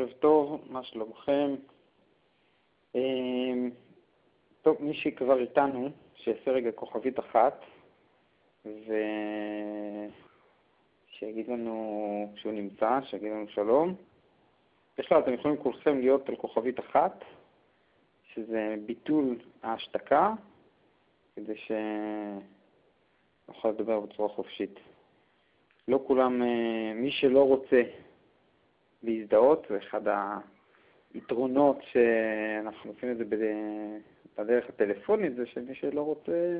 ערב טוב, מה שלומכם? אמ, טוב, מי שכבר איתנו, שיעשה רגע כוכבית אחת, ושיגיד לנו שהוא נמצא, שיגיד לנו שלום. בכלל, אתם יכולים כולכם להיות על כוכבית אחת, שזה ביטול ההשתקה, כדי שנוכל לדבר בצורה חופשית. לא כולם, אה, מי שלא רוצה להזדהות, זה אחד היתרונות שאנחנו עושים את זה בדרך הטלפונית, זה שמי שלא רוצה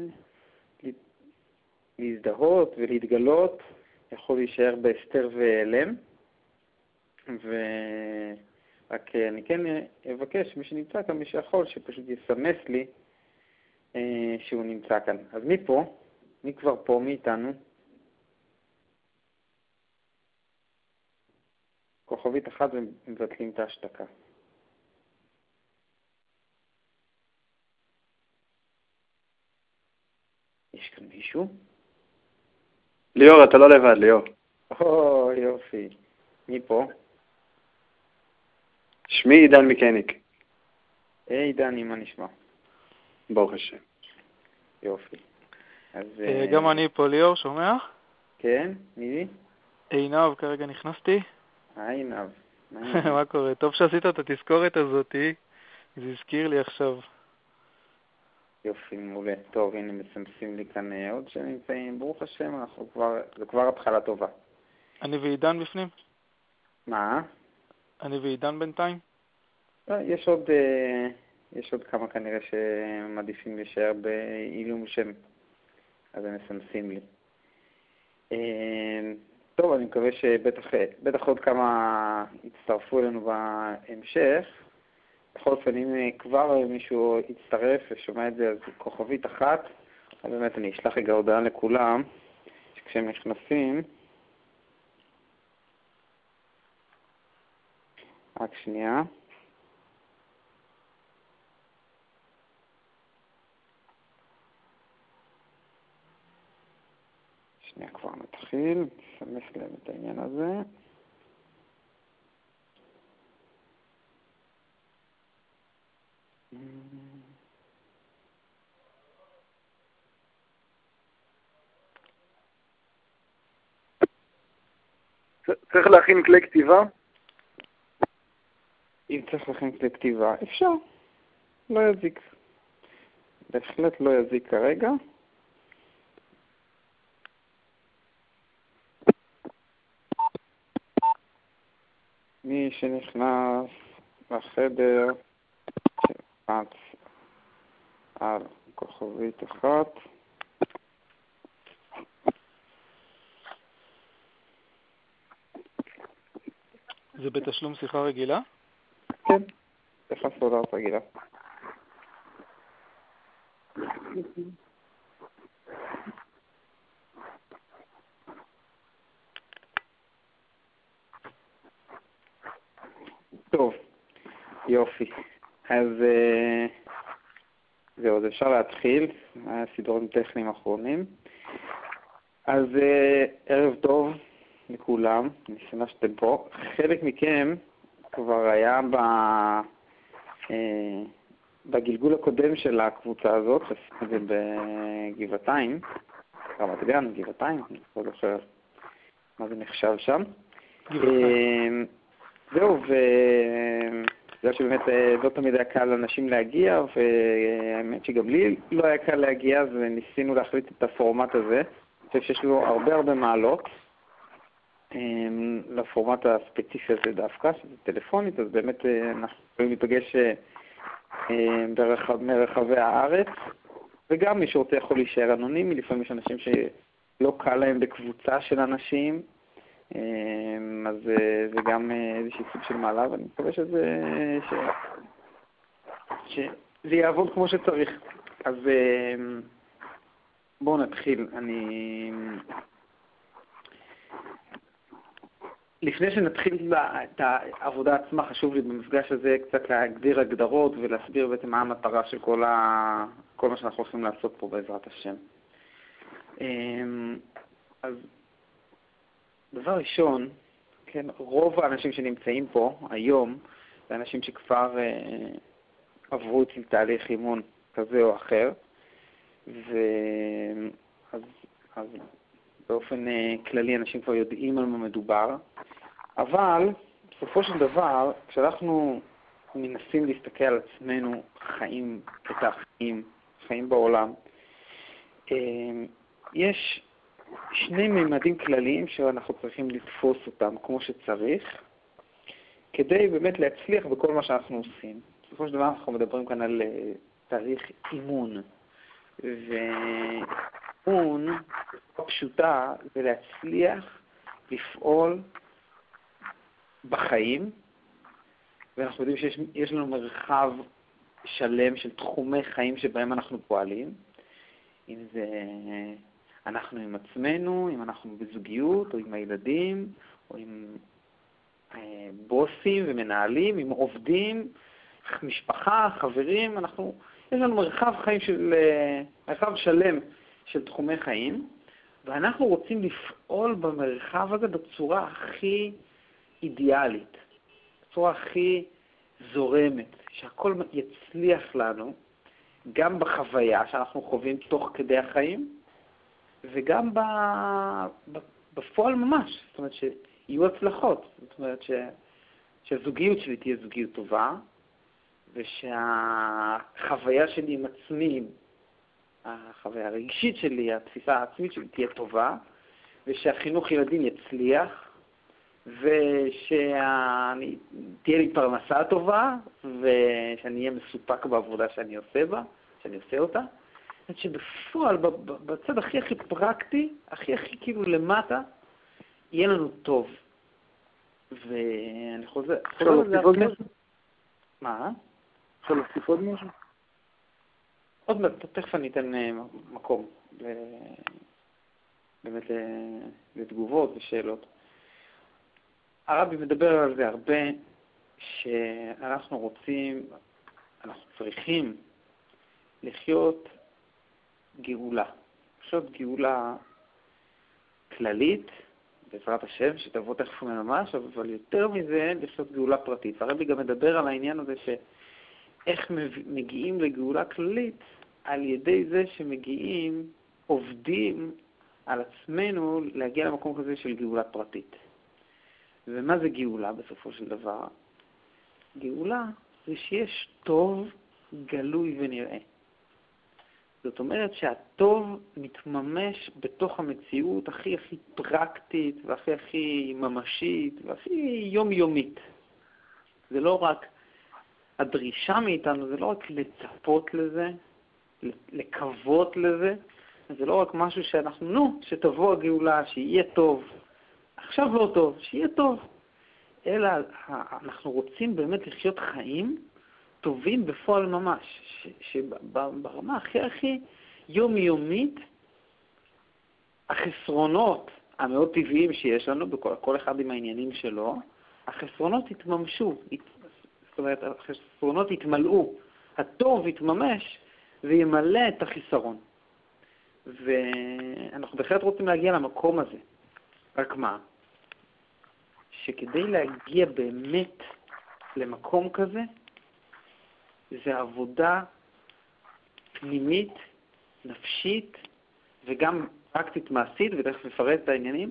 להזדהות ולהתגלות, יכול להישאר בהסתר והיעלם. ורק אני כן אבקש, מי שנמצא כאן, מי שיכול, שפשוט יסמס לי אה, שהוא נמצא כאן. אז מי פה? מי כבר פה? מי איתנו? כוכבית אחת ומבטלים את ההשתקה. יש כאן מישהו? ליאור, אתה לא לבד, ליאור. או, יופי. מי פה? שמי עידן מקניק. היי, דני, מה נשמע? ברוך השם. יופי. אז... אה, גם אני פה, ליאור, שומע? כן, מי? עינב, כרגע נכנסתי. היי, עינב. מה קורה? טוב שעשית את התזכורת הזאתי, זה הזכיר לי עכשיו. יופי, מעולה. טוב, הנה מסמסים לי כאן אה, עוד שנמצאים. ברוך השם, אנחנו כבר, זה כבר התחלה טובה. אני ועידן בפנים? מה? אני ועידן בינתיים? לא, יש עוד, אה, יש עוד כמה כנראה שמעדיפים להישאר בעילום שם, אז הם מסמסים לי. טוב, אני מקווה שבטח עוד כמה יצטרפו אלינו בהמשך. בכל אופן, אם כבר מישהו יצטרף ושומע את זה, אז כוכבית אחת. אז באמת אני אשלח רגע הודעה לכולם, שכשהם נכנסים, רק שנייה. שנייה כבר נתחיל, נסמס להם את העניין הזה. צריך להכין כלי כתיבה? אם צריך להכין כלי כתיבה, אפשר. לא יזיק. בהחלט לא יזיק כרגע. מי שנכנס לחדר, שרץ על כוכבית אחת. זה בתשלום שיחה רגילה? כן, שיחה סולארית רגילה. טוב, יופי. אז אה, זהו, אז אפשר להתחיל, סידורים טכניים אחרונים. אז אה, ערב טוב לכולם, אני שמח שאתם פה. חלק מכם כבר היה ב... אה, בגלגול הקודם של הקבוצה הזאת, עשינו את זה בגבעתיים, רמת גן, גבעתיים, אני לא זוכר מה זה נחשב שם. זהו, ובגלל שבאמת לא תמיד היה קל לאנשים להגיע, והאמת שגם לי לא היה קל להגיע, אז ניסינו להחליט את הפורמט הזה. אני חושב שיש לו הרבה הרבה מעלות לפורמט הספציפי הזה דווקא, שזה טלפונית, אז באמת אנחנו יכולים להיפגש מרחבי הארץ, וגם מי שרוצה יכול להישאר אנונימי, לפעמים יש אנשים שלא קל להם בקבוצה של אנשים, אז זה גם איזושהי סוג של מעלה, ואני מקווה שזה, ש... שזה יעבוד כמו שצריך. אז בואו נתחיל. אני... לפני שנתחיל את העבודה עצמה, חשוב לי במפגש הזה קצת להגדיר הגדרות ולהסביר בעצם מה המטרה של כל, ה... כל מה שאנחנו הולכים לעשות פה בעזרת השם. אז דבר ראשון, כן, רוב האנשים שנמצאים פה היום זה אנשים שכבר אה, עברו אצל תהליך אימון כזה או אחר, ואז אז באופן אה, כללי אנשים כבר יודעים על מה מדובר, אבל בסופו של דבר, כשאנחנו מנסים להסתכל על עצמנו, חיים את החיים, חיים בעולם, אה, יש שני מימדים כלליים שאנחנו צריכים לתפוס אותם כמו שצריך, כדי באמת להצליח בכל מה שאנחנו עושים. בסופו של דבר אנחנו מדברים כאן על אה, תאריך אימון, ואימון, פשוטה, זה להצליח לפעול בחיים, ואנחנו יודעים שיש לנו מרחב שלם של תחומי חיים שבהם אנחנו פועלים, אם זה אנחנו עם עצמנו, אם אנחנו בזוגיות, או עם הילדים, או עם אה, בוסים ומנהלים, עם עובדים, משפחה, חברים, אנחנו, יש לנו מרחב חיים של, אה, מרחב שלם של תחומי חיים, ואנחנו רוצים לפעול במרחב הזה בצורה הכי אידיאלית, בצורה הכי זורמת, שהכל יצליח לנו, גם בחוויה שאנחנו חווים תוך כדי החיים, וגם בפועל ממש, זאת אומרת שיהיו הצלחות, זאת אומרת ש, שהזוגיות שלי תהיה זוגיות טובה, ושהחוויה שלי עם עצמי, החוויה הרגשית שלי, התפיסה העצמית שלי תהיה טובה, ושהחינוך ילדים יצליח, ושתהיה לי פרנסה טובה, ושאני אהיה מסופק בעבודה שאני עושה בה, שאני עושה אותה, זאת שבפועל, בצד הכי הכי פרקטי, הכי הכי כאילו למטה, יהיה לנו טוב. ואני חוזר... אפשר להוסיף עוד משהו? מה? אפשר להוסיף עוד משהו? עוד מעט, תכף אני אתן אה, מקום באמת לתגובות ושאלות. הרבי מדבר על זה הרבה, שאנחנו רוצים, אנחנו צריכים לחיות גאולה. לחיות גאולה כללית, בעזרת השם, שתבוא תכף ממש, אבל יותר מזה, לחיות גאולה פרטית. הרבי גם מדבר על העניין הזה שאיך מגיעים לגאולה כללית על ידי זה שמגיעים, עובדים על עצמנו להגיע למקום כזה של גאולה פרטית. ומה זה גאולה בסופו של דבר? גאולה זה שיש טוב גלוי ונראה. זאת אומרת שהטוב מתממש בתוך המציאות הכי הכי פרקטית והכי הכי ממשית והכי יומיומית. זה לא רק, הדרישה מאיתנו זה לא רק לצפות לזה, לקוות לזה, זה לא רק משהו שאנחנו, נו, שתבוא הגאולה, שיהיה טוב. עכשיו לא טוב, שיהיה טוב. אלא אנחנו רוצים באמת לחיות חיים טובים בפועל ממש, שברמה הכי הכי יומיומית, החסרונות המאוד טבעיים שיש לנו, בכל, כל אחד עם העניינים שלו, החסרונות יתממשו, זאת אומרת, החסרונות יתמלאו, הטוב יתממש וימלא את החיסרון. ואנחנו בהחלט רוצים להגיע למקום הזה. רק מה? שכדי להגיע באמת למקום כזה, זה עבודה פנימית, נפשית וגם פרקטית מעשית, ותכף נפרט את העניינים,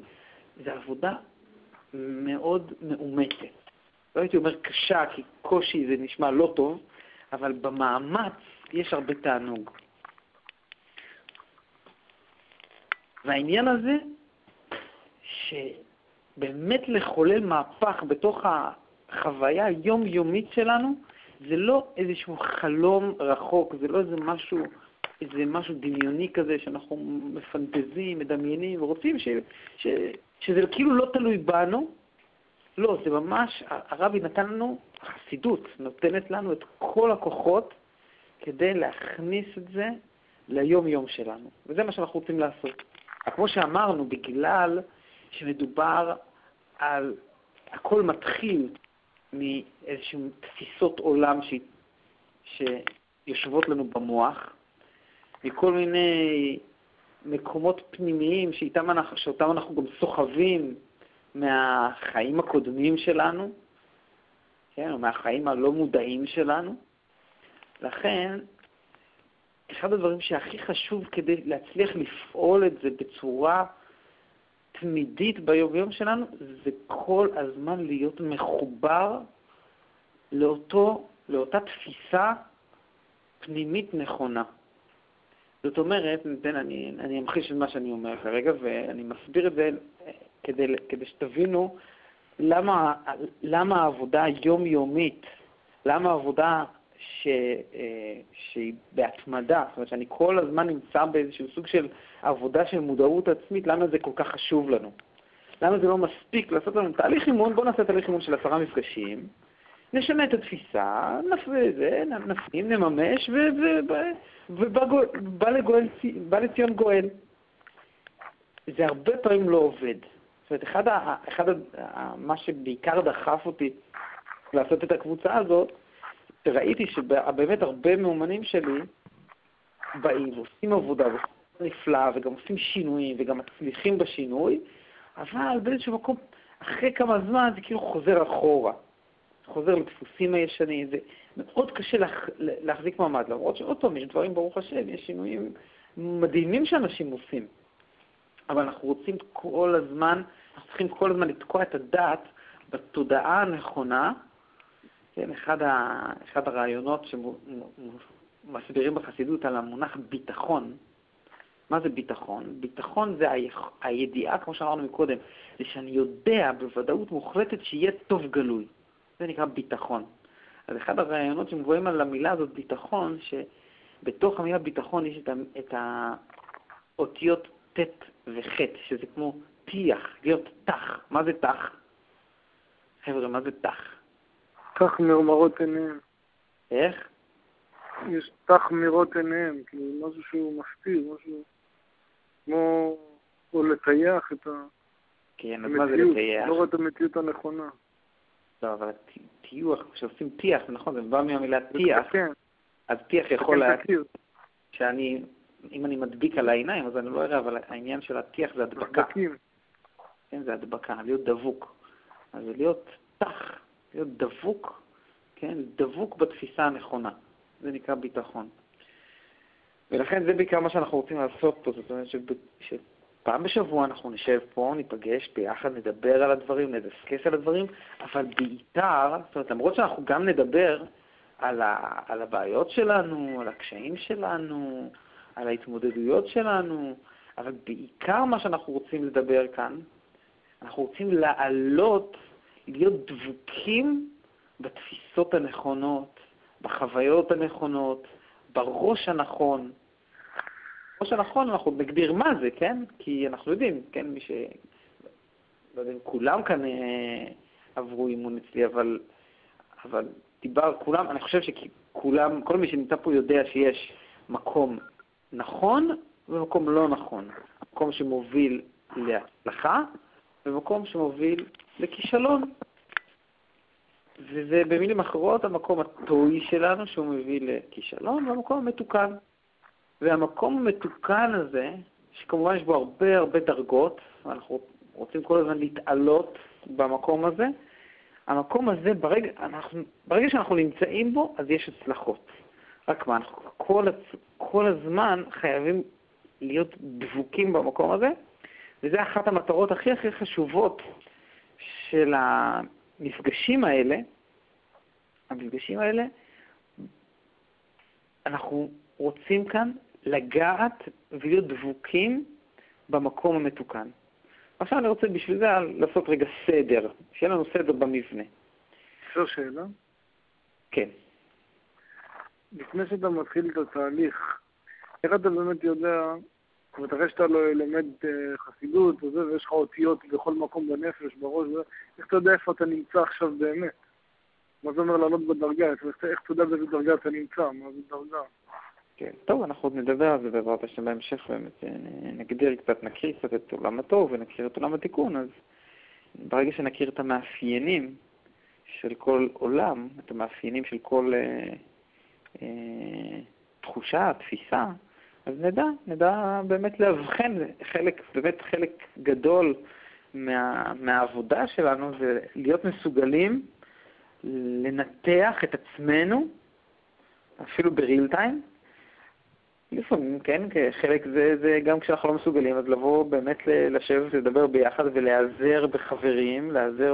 זה עבודה מאוד מאומצת. לא הייתי אומר קשה, כי קושי זה נשמע לא טוב, אבל במאמץ יש הרבה תענוג. והעניין הזה, שבאמת לחולל מהפך בתוך החוויה היומיומית שלנו, זה לא איזשהו חלום רחוק, זה לא איזה משהו, איזה משהו דמיוני כזה שאנחנו מפנטזים, מדמיינים ורוצים ש, ש, שזה כאילו לא תלוי בנו. לא, זה ממש, הרבי נתן לנו, החסידות נותנת לנו את כל הכוחות כדי להכניס את זה ליום-יום שלנו. וזה מה שאנחנו רוצים לעשות. כמו שאמרנו, בגלל שמדובר על, הכל מתחיל מאיזשהן תפיסות עולם ש... שיושבות לנו במוח, מכל מיני מקומות פנימיים אנחנו, שאותם אנחנו גם סוחבים מהחיים הקודמים שלנו, כן, או מהחיים הלא מודעים שלנו. לכן, אחד הדברים שהכי חשוב כדי להצליח לפעול את זה בצורה תמידית ביום-יום שלנו, זה כל הזמן להיות מחובר לאותו, לאותה תפיסה פנימית נכונה. זאת אומרת, ניתן, אני, אני אמחיש את מה שאני אומר כרגע, ואני מסביר את זה כדי, כדי שתבינו למה, למה העבודה היומיומית, למה העבודה ש, אה, שהיא בהתמדה, זאת אומרת שאני כל הזמן נמצא באיזשהו סוג של עבודה של מודעות עצמית, למה זה כל כך חשוב לנו? למה זה לא מספיק לעשות לנו תהליך אימון? בואו נעשה תהליך אימון של עשרה מפגשים, נשנה את התפיסה, נפנים, נממש, ובא לציון גואל. זה הרבה פעמים לא עובד. זאת אומרת, אחד, ה, אחד ה, מה שבעיקר דחף אותי לעשות את הקבוצה הזאת, ראיתי שבאמת הרבה מאומנים שלי באים ועושים עבודה נפלאה, וגם עושים שינויים, וגם מצליחים בשינוי, אבל באיזשהו מקום, אחרי כמה זמן זה כאילו חוזר אחורה. חוזר לדפוסים הישנים, זה מאוד קשה להח, להחזיק מעמד, למרות שעוד פעם, יש דברים, ברוך השם, יש שינויים מדהימים שאנשים עושים. אבל אנחנו רוצים כל הזמן, אנחנו צריכים כל הזמן לתקוע את הדעת בתודעה הנכונה. כן, אחד, ה, אחד הרעיונות שמסבירים בחסידות על המונח ביטחון, מה זה ביטחון? ביטחון זה הידיעה, כמו שאמרנו מקודם, זה שאני יודע בוודאות מוחלטת שיהיה טוב גלוי. זה נקרא ביטחון. אז אחד הרעיונות שמבואים על המילה הזאת, ביטחון, שבתוך המילה ביטחון יש את האותיות ט' וח', שזה כמו טיח, להיות תח. מה זה תח? חבר'ה, מה זה תח? תח מרמרות עיניהם. איך? יש תח מראות עיניהם, כאילו משהו שהוא מסתיר, משהו כמו, או לטייח את המציאות. כן, אז מה זה לטייח? לא רואה את המציאות הנכונה. לא, אבל טיוח, כשעושים טיח, נכון, זה בא מהמילה טיח. אז טיח יכול לה... שאני, אם אני מדביק על העיניים, אז אני לא אראה, אבל העניין של הטיח זה הדבקה. כן, זה הדבקה, להיות דבוק. אז להיות תח, להיות דבוק, כן, דבוק בתפיסה הנכונה. זה נקרא ביטחון. ולכן זה בעיקר מה שאנחנו רוצים לעשות פה, זאת אומרת פעם בשבוע אנחנו נשב פה, ניפגש ביחד, נדבר על הדברים, נדסקס על הדברים, אבל בעיקר, זאת אומרת, למרות שאנחנו גם נדבר על, ה, על הבעיות שלנו, על הקשיים שלנו, על ההתמודדויות שלנו, אבל בעיקר מה שאנחנו רוצים לדבר כאן, אנחנו רוצים לעלות, להיות דבוקים בתפיסות הנכונות, בחוויות הנכונות, בראש הנכון, כמו שנכון, אנחנו נגדיר מה זה, כן? כי אנחנו יודעים, כן, מי ש... לא יודע אם כולם כאן אה, עברו אימון אצלי, אבל, אבל דיבר, כולם, אני חושב שכולם, כל מי שנמצא פה יודע שיש מקום נכון ומקום לא נכון. מקום שמוביל להצלחה ומקום שמוביל לכישלון. וזה במילים אחרות המקום הטועי שלנו שהוא מביא לכישלון והמקום המתוקן. והמקום המתוקן הזה, שכמובן יש בו הרבה הרבה דרגות, אנחנו רוצים כל הזמן להתעלות במקום הזה, המקום הזה, ברגע, אנחנו, ברגע שאנחנו נמצאים בו, אז יש הצלחות. רק מה, אנחנו כל, כל הזמן חייבים להיות דבוקים במקום הזה, וזה אחת המטרות הכי הכי חשובות של המפגשים האלה. המפגשים האלה, אנחנו רוצים כאן לגעת ולהיות דבוקים במקום המתוקן. עכשיו אני רוצה בשביל זה לעשות רגע סדר, שיהיה לנו סדר במבנה. אפשר שאלה? כן. לפני שאתה מתחיל את התהליך, איך אתה באמת יודע, זאת אומרת, אחרי שאתה לומד אה, חסידות וזה, ויש לך אותיות בכל מקום בנפש, בראש, איך אתה יודע איפה אתה נמצא עכשיו באמת? מה זה אומר לעלות בדרגה? איך אתה יודע באיזה דרגה אתה נמצא? מה זה דרגה? כן, טוב, אנחנו עוד נדבר על זה בעזרת השם בהמשך, באמת אה, נגדיר קצת, נכיר קצת את עולם הטוב ונכיר את עולם התיקון, אז ברגע שנכיר את המאפיינים של כל עולם, את המאפיינים של כל אה, אה, תחושה, תפיסה, אז נדע, נדע באמת לאבחן חלק, באמת חלק גדול מה, מהעבודה שלנו זה להיות מסוגלים לנתח את עצמנו, אפילו בריל טיים. לפעמים, כן, חלק זה, זה גם כשאנחנו לא מסוגלים, אז לבוא באמת לשבת, לדבר ביחד ולהיעזר בחברים, להיעזר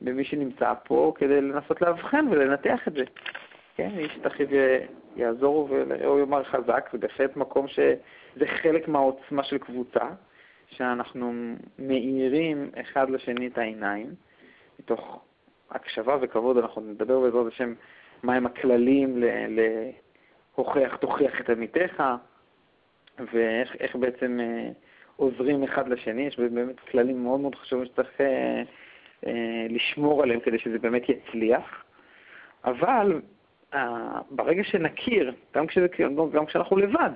במי שנמצא פה, כדי לנסות לאבחן ולנתח את זה. כן, איש תחיו יעזור או יאמר חזק, זה בהחלט מקום שזה חלק מהעוצמה של קבוצה, שאנחנו מאירים אחד לשני את העיניים, מתוך הקשבה וכבוד, אנחנו נדבר בעזרת השם מהם הכללים להוכיח, תוכיח את עמיתך, ואיך בעצם אה, עוזרים אחד לשני, יש באמת כללים מאוד מאוד חשובים שצריך אה, אה, לשמור עליהם כדי שזה באמת יצליח, אבל ברגע שנכיר, גם, כשזה, גם כשאנחנו לבד,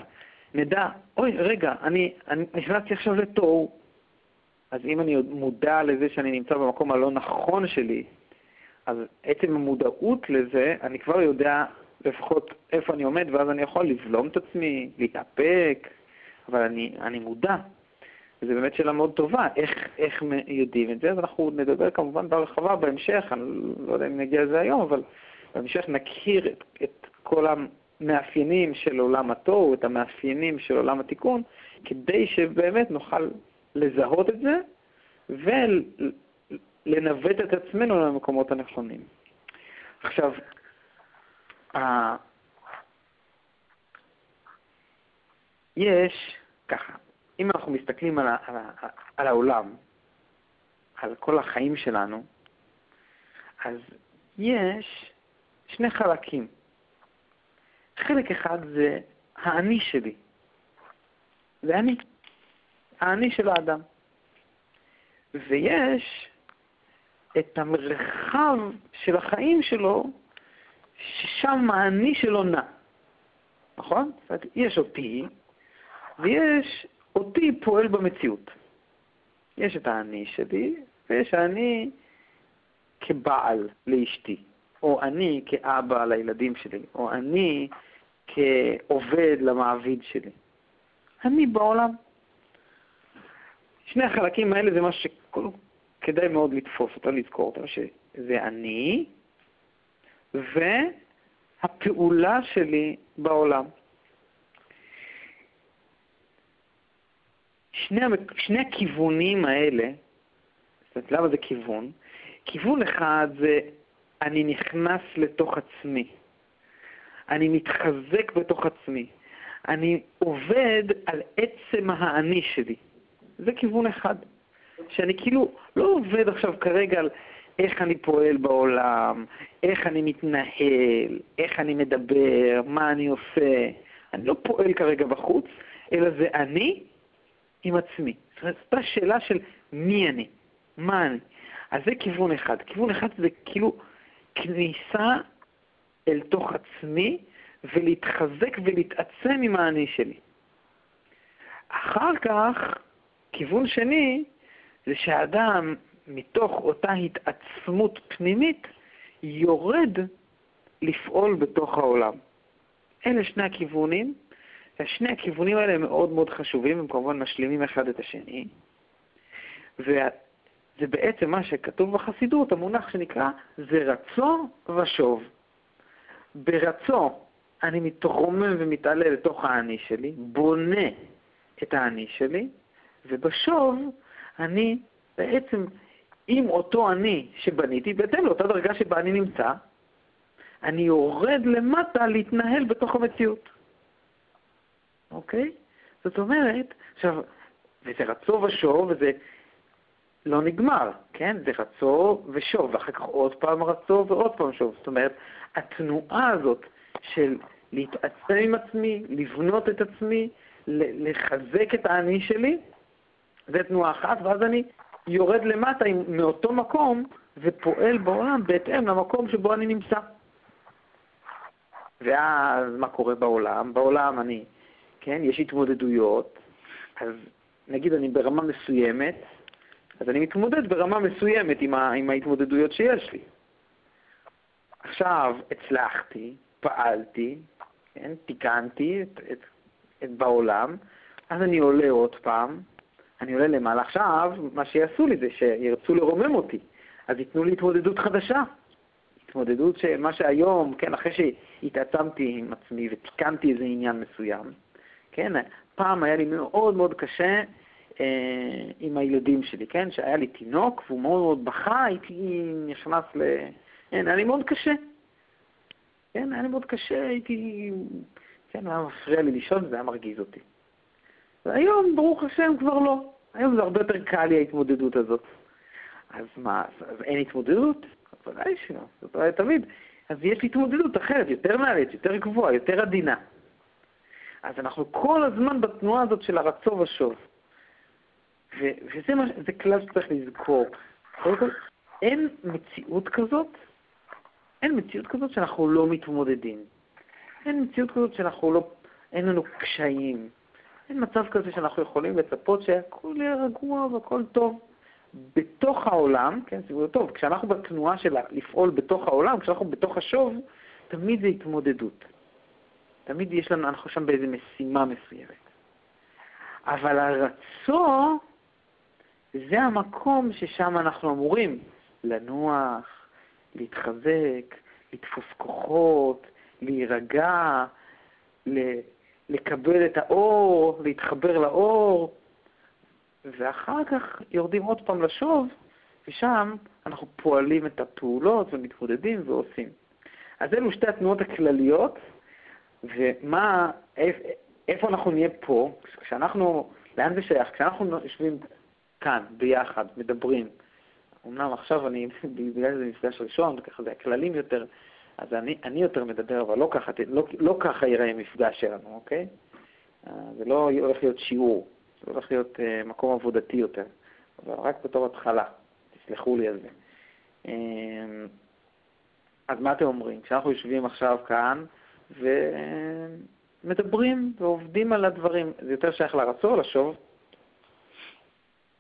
נדע, אוי, רגע, אני, אני נכנסתי עכשיו לתוהו, אז אם אני מודע לזה שאני נמצא במקום הלא נכון שלי, אז עצם המודעות לזה, אני כבר יודע לפחות איפה אני עומד, ואז אני יכול לבלום את עצמי, להתאפק, אבל אני, אני מודע. וזו באמת שאלה מאוד טובה, איך, איך יודעים את זה, אז אנחנו נדבר כמובן בהרחבה בהמשך, אני לא יודע אם נגיע לזה היום, אבל בהמשך נכיר את, את כל המאפיינים של עולם התוהו, את המאפיינים של עולם התיקון, כדי שבאמת נוכל לזהות את זה ולנווט את עצמנו למקומות הנכונים. עכשיו, יש, ככה, אם אנחנו מסתכלים על, על, על העולם, על כל החיים שלנו, אז יש שני חלקים. חלק אחד זה האני שלי. זה אני. האני של האדם. ויש את המרחב של החיים שלו, ששם האני שלו נע. נכון? זאת אומרת, יש אותי, ויש אותי פועל במציאות. יש את האני שלי, ויש האני כבעל לאשתי. או אני כאבא לילדים שלי, או אני כעובד למעביד שלי. אני בעולם. שני החלקים האלה זה משהו שכדאי מאוד לתפוס אותו, לזכור אותו, שזה אני והפעולה שלי בעולם. שני, שני הכיוונים האלה, זאת אומרת, למה זה כיוון? כיוון אחד זה אני נכנס לתוך עצמי. אני מתחזק בתוך עצמי. אני עובד על עצם האני שלי. זה כיוון אחד. שאני כאילו לא עובד עכשיו כרגע על איך אני פועל בעולם, איך אני מתנהל, איך אני מדבר, מה אני עושה. אני לא פועל כרגע בחוץ, אלא זה אני עם עצמי. זאת אומרת, זו השאלה של מי אני, מה אני. אז זה כיוון אחד. כיוון אחד זה כאילו כניסה אל תוך עצמי ולהתחזק ולהתעצם עם האני שלי. אחר כך, כיוון שני, זה שהאדם, מתוך אותה התעצמות פנימית, יורד לפעול בתוך העולם. אלה שני הכיוונים, ושני הכיוונים האלה הם מאוד מאוד חשובים, הם כמובן משלימים אחד את השני. זה בעצם מה שכתוב בחסידות, המונח שנקרא זה רצו ושוב. ברצו אני מתרומם ומתעלה לתוך האני שלי, בונה את האני שלי, ובשוב אני בעצם עם אותו אני שבניתי, בהתאם לאותה דרגה שבה אני נמצא, אני יורד למטה להתנהל בתוך המציאות. אוקיי? זאת אומרת, עכשיו, וזה רצו ושוב, וזה לא נגמר, כן? זה רצו ושוב, ואחר כך עוד פעם רצו ועוד פעם שוב. זאת אומרת, התנועה הזאת של להתעצם עם עצמי, לבנות את עצמי, לחזק את האני שלי, זה תנועה אחת, ואז אני יורד למטה מאותו מקום ופועל בעולם בהתאם למקום שבו אני נמצא. ואז מה קורה בעולם? בעולם אני, כן, יש התמודדויות, אז נגיד אני ברמה מסוימת, אז אני מתמודד ברמה מסוימת עם, ה, עם ההתמודדויות שיש לי. עכשיו הצלחתי, פעלתי, כן, תיקנתי את, את, את בעולם, אז אני עולה עוד פעם, אני עולה למעלה. עכשיו, מה שיעשו לי זה שירצו לרומם אותי, אז ייתנו לי התמודדות חדשה. התמודדות שמה שהיום, כן, אחרי שהתעצמתי עם עצמי ותיקנתי איזה עניין מסוים, כן, פעם היה לי מאוד מאוד קשה אה, עם הילדים שלי, כן, שהיה לי תינוק והוא מאוד מאוד בכה, הייתי נכנס ל... כן, היה לי מאוד קשה. כן, היה לי מאוד קשה, הייתי... כן, היה מפריע לי לישון, זה היה מרגיז אותי. והיום, ברוך השם, כבר לא. היום זה הרבה יותר קל לי ההתמודדות הזאת. אז מה, אז אין התמודדות? ודאי שלא, זאת אומרת, תמיד. אז יש התמודדות אחרת, יותר נעלית, יותר גבוהה, יותר עדינה. אז אנחנו כל הזמן בתנועה הזאת של הרצו ושוב. וזה מה, זה כלל שצריך לזכור. קודם כל, אין מציאות כזאת, אין מציאות כזאת שאנחנו לא מתמודדים. אין מציאות כזאת שאנחנו לא, אין לנו קשיים. אין מצב כזה שאנחנו יכולים לצפות שהכל יהיה רגוע והכל טוב. בתוך העולם, כן, זה טוב, כשאנחנו בתנועה של לפעול בתוך העולם, כשאנחנו בתוך השוב, תמיד זה התמודדות. תמיד יש לנו, אנחנו שם באיזו משימה מסוימת. אבל הרצו, זה המקום ששם אנחנו אמורים לנוח, להתחזק, לתפוס כוחות, להירגע, לקבל את האור, להתחבר לאור, ואחר כך יורדים עוד פעם לשוב, ושם אנחנו פועלים את הפעולות ומתמודדים ועושים. אז אלו שתי התנועות הכלליות, ומה, איפה אנחנו נהיה פה, כשאנחנו, לאן זה שייך? כשאנחנו יושבים כאן, ביחד, מדברים, אמנם עכשיו אני, בגלל שזה מפגש ראשון, ככה זה הכללים יותר, אז אני, אני יותר מדבר, אבל לא ככה, לא, לא ככה ייראה מפגש שלנו, אוקיי? אה, זה לא הולך להיות שיעור, זה הולך להיות uh, מקום עבודתי יותר, אבל רק בתור התחלה, תסלחו לי על זה. Uh, אז מה אתם אומרים? כשאנחנו יושבים עכשיו כאן ומדברים ועובדים על הדברים, זה יותר שייך לרצו או לשוב?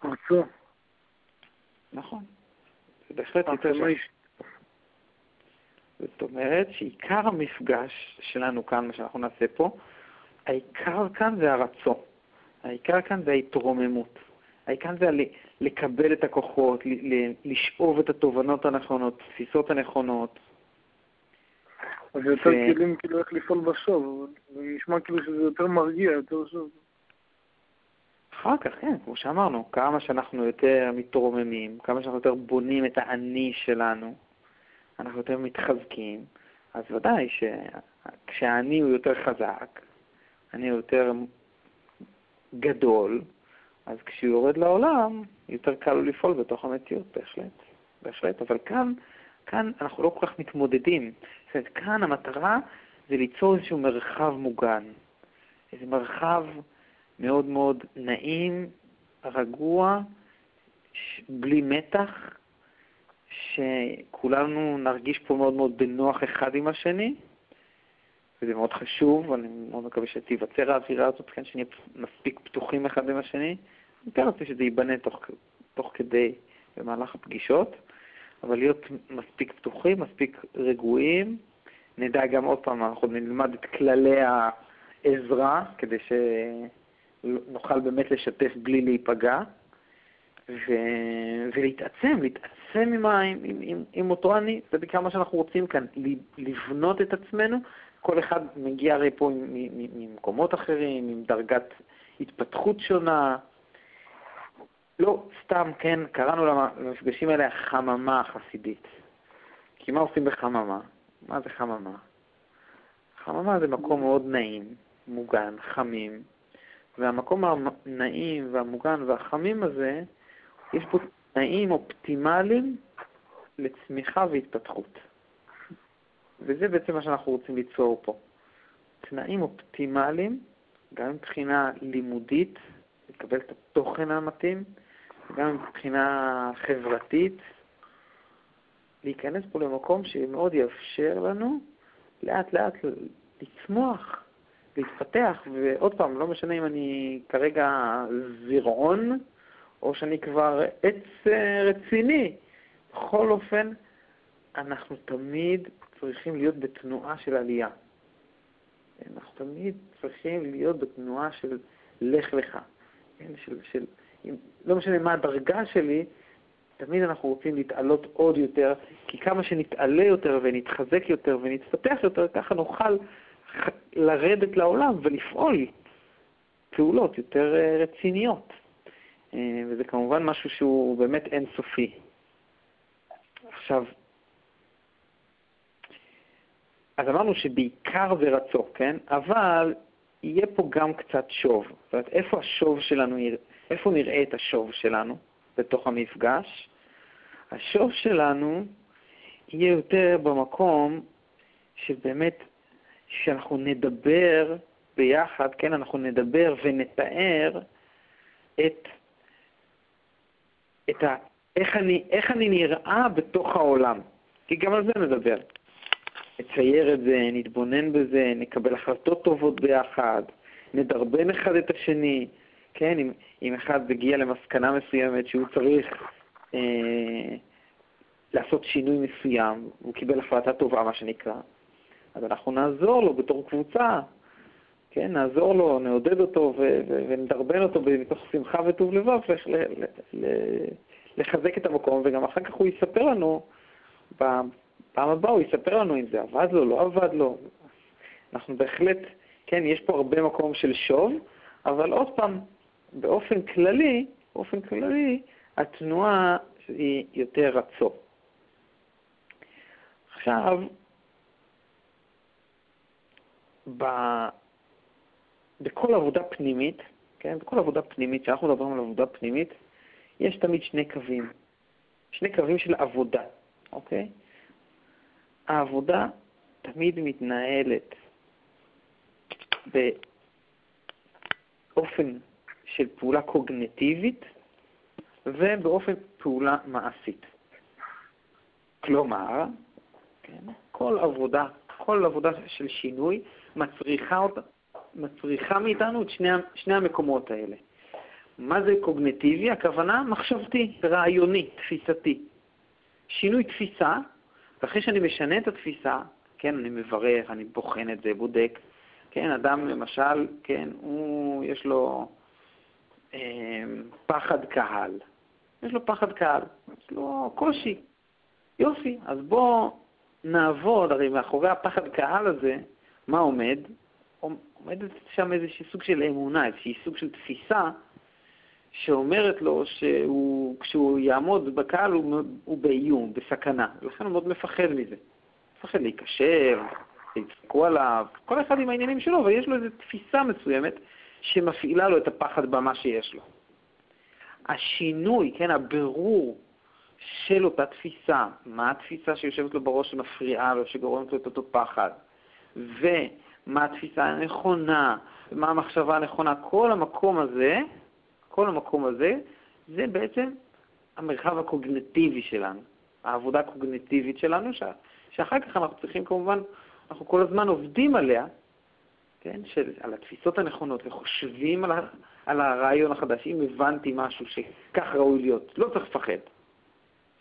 רצו. נכון. זה בהחלט יותר שייך. זאת אומרת שעיקר המפגש שלנו כאן, מה שאנחנו נעשה פה, העיקר כאן זה הרצון. העיקר כאן זה ההתרוממות. העיקר זה לקבל את הכוחות, לשאוב את התובנות הנכונות, תפיסות הנכונות. אז זה יותר כלים כאילו איך לפעול בשוב, זה נשמע כאילו שזה יותר מרגיע, יותר שוב. אחר כך, כן, כמו שאמרנו, כמה שאנחנו יותר מתרוממים, כמה שאנחנו יותר בונים את האני שלנו, אנחנו יותר מתחזקים, אז ודאי שכשהאני הוא יותר חזק, אני יותר גדול, אז כשהוא יורד לעולם, יותר קל לו לפעול בתוך המציאות, בהחלט. בהחלט. אבל כאן, כאן אנחנו לא כל כך מתמודדים. זאת אומרת, כאן המטרה זה ליצור איזשהו מרחב מוגן. איזה מרחב מאוד מאוד נעים, רגוע, בלי מתח, שכולנו נרגיש פה מאוד מאוד בנוח אחד עם השני, וזה מאוד חשוב, ואני מאוד מקווה שתיווצר האווירה הזאת, כן, שנהיה מספיק פתוחים אחד עם השני. אני כן רוצה שזה ייבנה תוך, תוך כדי, במהלך הפגישות, אבל להיות מספיק פתוחים, מספיק רגועים. נדע גם עוד פעם, אנחנו נלמד את כללי העזרה, כדי שנוכל באמת לשתף בלי להיפגע. ו... ולהתעצם, להתעצם עם, ה... עם, עם, עם אותו אני, זה בעיקר מה שאנחנו רוצים כאן, לבנות את עצמנו כל אחד מגיע הרי פה ממקומות אחרים, עם דרגת התפתחות שונה. לא סתם, כן, קראנו למפגשים האלה החממה החסידית. כי מה עושים בחממה? מה זה חממה? חממה זה מקום מאוד נעים, מוגן, חמים, והמקום הנעים והמוגן והחמים הזה, יש בו תנאים אופטימליים לצמיחה והתפתחות. וזה בעצם מה שאנחנו רוצים ליצור פה. תנאים אופטימליים, גם מבחינה לימודית, לקבל את התוכן המתאים, גם מבחינה חברתית, להיכנס פה למקום שמאוד יאפשר לנו לאט לאט לצמוח, להתפתח, ועוד פעם, לא משנה אם אני כרגע זרעון, או שאני כבר עץ אה, רציני. בכל אופן, אנחנו תמיד צריכים להיות בתנועה של עלייה. אנחנו תמיד צריכים להיות בתנועה של לך לך, כן? של, של לא משנה מה הדרגה שלי, תמיד אנחנו רוצים להתעלות עוד יותר, כי כמה שנתעלה יותר ונתחזק יותר ונתפתח יותר, ככה נוכל לרדת לעולם ולפעול פעולות יותר אה, רציניות. אה, וזה כמובן משהו שהוא באמת אינסופי. עכשיו, אז אמרנו שבעיקר זה רצו, כן? אבל יהיה פה גם קצת שוב. זאת אומרת, איפה השוב שלנו, איפה נראה את השוב שלנו בתוך המפגש? השוב שלנו יהיה יותר במקום שבאמת, שאנחנו נדבר ביחד, כן, אנחנו נדבר ונתאר את, את ה, איך, אני, איך אני נראה בתוך העולם. כי גם על זה נדבר. נצייר את זה, נתבונן בזה, נקבל החלטות טובות ביחד, נדרבן אחד את השני, כן, אם, אם אחד הגיע למסקנה מסוימת שהוא צריך אה, לעשות שינוי מסוים, הוא קיבל החלטה טובה, מה שנקרא, אז אנחנו נעזור לו בתור קבוצה, כן, נעזור לו, נעודד אותו ונדרבן אותו מתוך שמחה וטוב לבב לחזק את המקום, וגם אחר כך הוא יספר לנו, פעם הבאה הוא יספר לנו אם זה עבד לו, לא עבד לו. אנחנו בהחלט, כן, יש פה הרבה מקום של שוב, אבל עוד פעם, באופן כללי, באופן כללי, התנועה היא יותר רצו. עכשיו, ב... בכל עבודה פנימית, כן, בכל עבודה פנימית, כשאנחנו מדברים על עבודה פנימית, יש תמיד שני קווים, שני קווים של עבודה, אוקיי? העבודה תמיד מתנהלת באופן של פעולה קוגנטיבית ובאופן פעולה מעשית. כלומר, כן, כל עבודה, כל עבודה של שינוי מצריכה, אותה, מצריכה מאיתנו את שני, שני המקומות האלה. מה זה קוגנטיבי? הכוונה מחשבתי, רעיוני, תפיסתי. שינוי תפיסה, ואחרי שאני משנה את התפיסה, כן, אני מברך, אני בוחן את זה, בודק. כן, אדם למשל, כן, הוא, יש לו אה, פחד קהל. יש לו פחד קהל, יש לו קושי. יופי, אז בואו נעבוד, הרי מאחורי הפחד קהל הזה, מה עומד? עומדת שם איזשהו סוג של אמונה, איזשהו סוג של תפיסה שאומרת לו שכשהוא יעמוד בקהל הוא, הוא באיום, בסכנה, ולכן הוא מאוד מפחד מזה. מפחד להיקשר, יצחקו עליו, כל אחד עם העניינים שלו, אבל יש לו איזו תפיסה מסוימת שמפעילה לו את הפחד במה שיש לו. השינוי, כן, הבירור של אותה תפיסה, מה התפיסה שיושבת לו בראש שמפריעה לו, שגורמת לו את אותו פחד, ומה התפיסה הנכונה, ומה המחשבה הנכונה, כל המקום הזה, כל המקום הזה, זה בעצם המרחב הקוגנטיבי שלנו, העבודה הקוגנטיבית שלנו, שאחר כך אנחנו צריכים כמובן, אנחנו כל הזמן עובדים עליה, כן, של, על התפיסות הנכונות וחושבים על, ה, על הרעיון החדש. אם הבנתי משהו שכך ראוי להיות, לא צריך לפחד.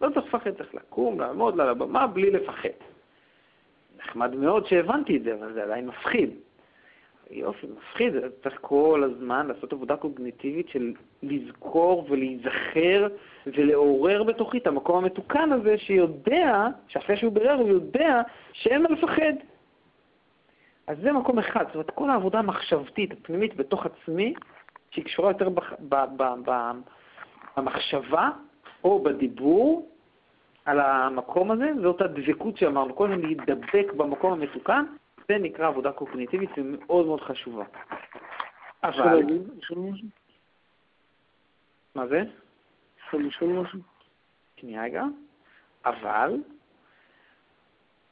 לא צריך לפחד, צריך לקום, לעמוד על הבמה בלי לפחד. נחמד מאוד שהבנתי את זה, אבל זה עדיין מפחיד. יופי, מפחיד, צריך כל הזמן לעשות עבודה קוגניטיבית של לזכור ולהיזכר ולעורר בתוכי את המקום המתוקן הזה שיודע, שאחרי שהוא בירר הוא יודע שאין מה לפחד. אז זה מקום אחד, זאת אומרת, כל העבודה המחשבתית, הפנימית בתוך עצמי, שהיא קשורה יותר במחשבה או בדיבור על המקום הזה, זאת הדבקות שאמרנו, כל הזמן להידבק במקום המתוקן, זה נקרא עבודה קוגניטיבית ומאוד מאוד חשובה. אבל... מה זה? אפשר לשאול משהו? שנייה רגע. אבל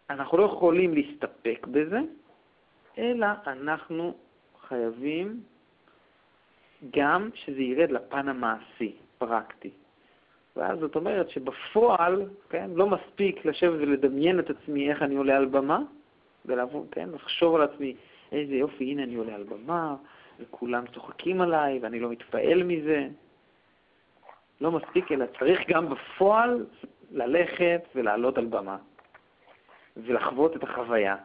אנחנו לא יכולים להסתפק בזה, אלא אנחנו חייבים גם שזה ירד לפן המעשי, פרקטי. ואז זאת אומרת שבפועל, כן, לא מספיק לשבת ולדמיין את עצמי איך אני עולה על במה, ולעבור, כן, לחשוב על עצמי, איזה יופי, הנה אני עולה על במה, וכולם צוחקים עליי, ואני לא מתפעל מזה. לא מספיק, אלא צריך גם בפועל ללכת ולעלות על במה, ולחוות את החוויה,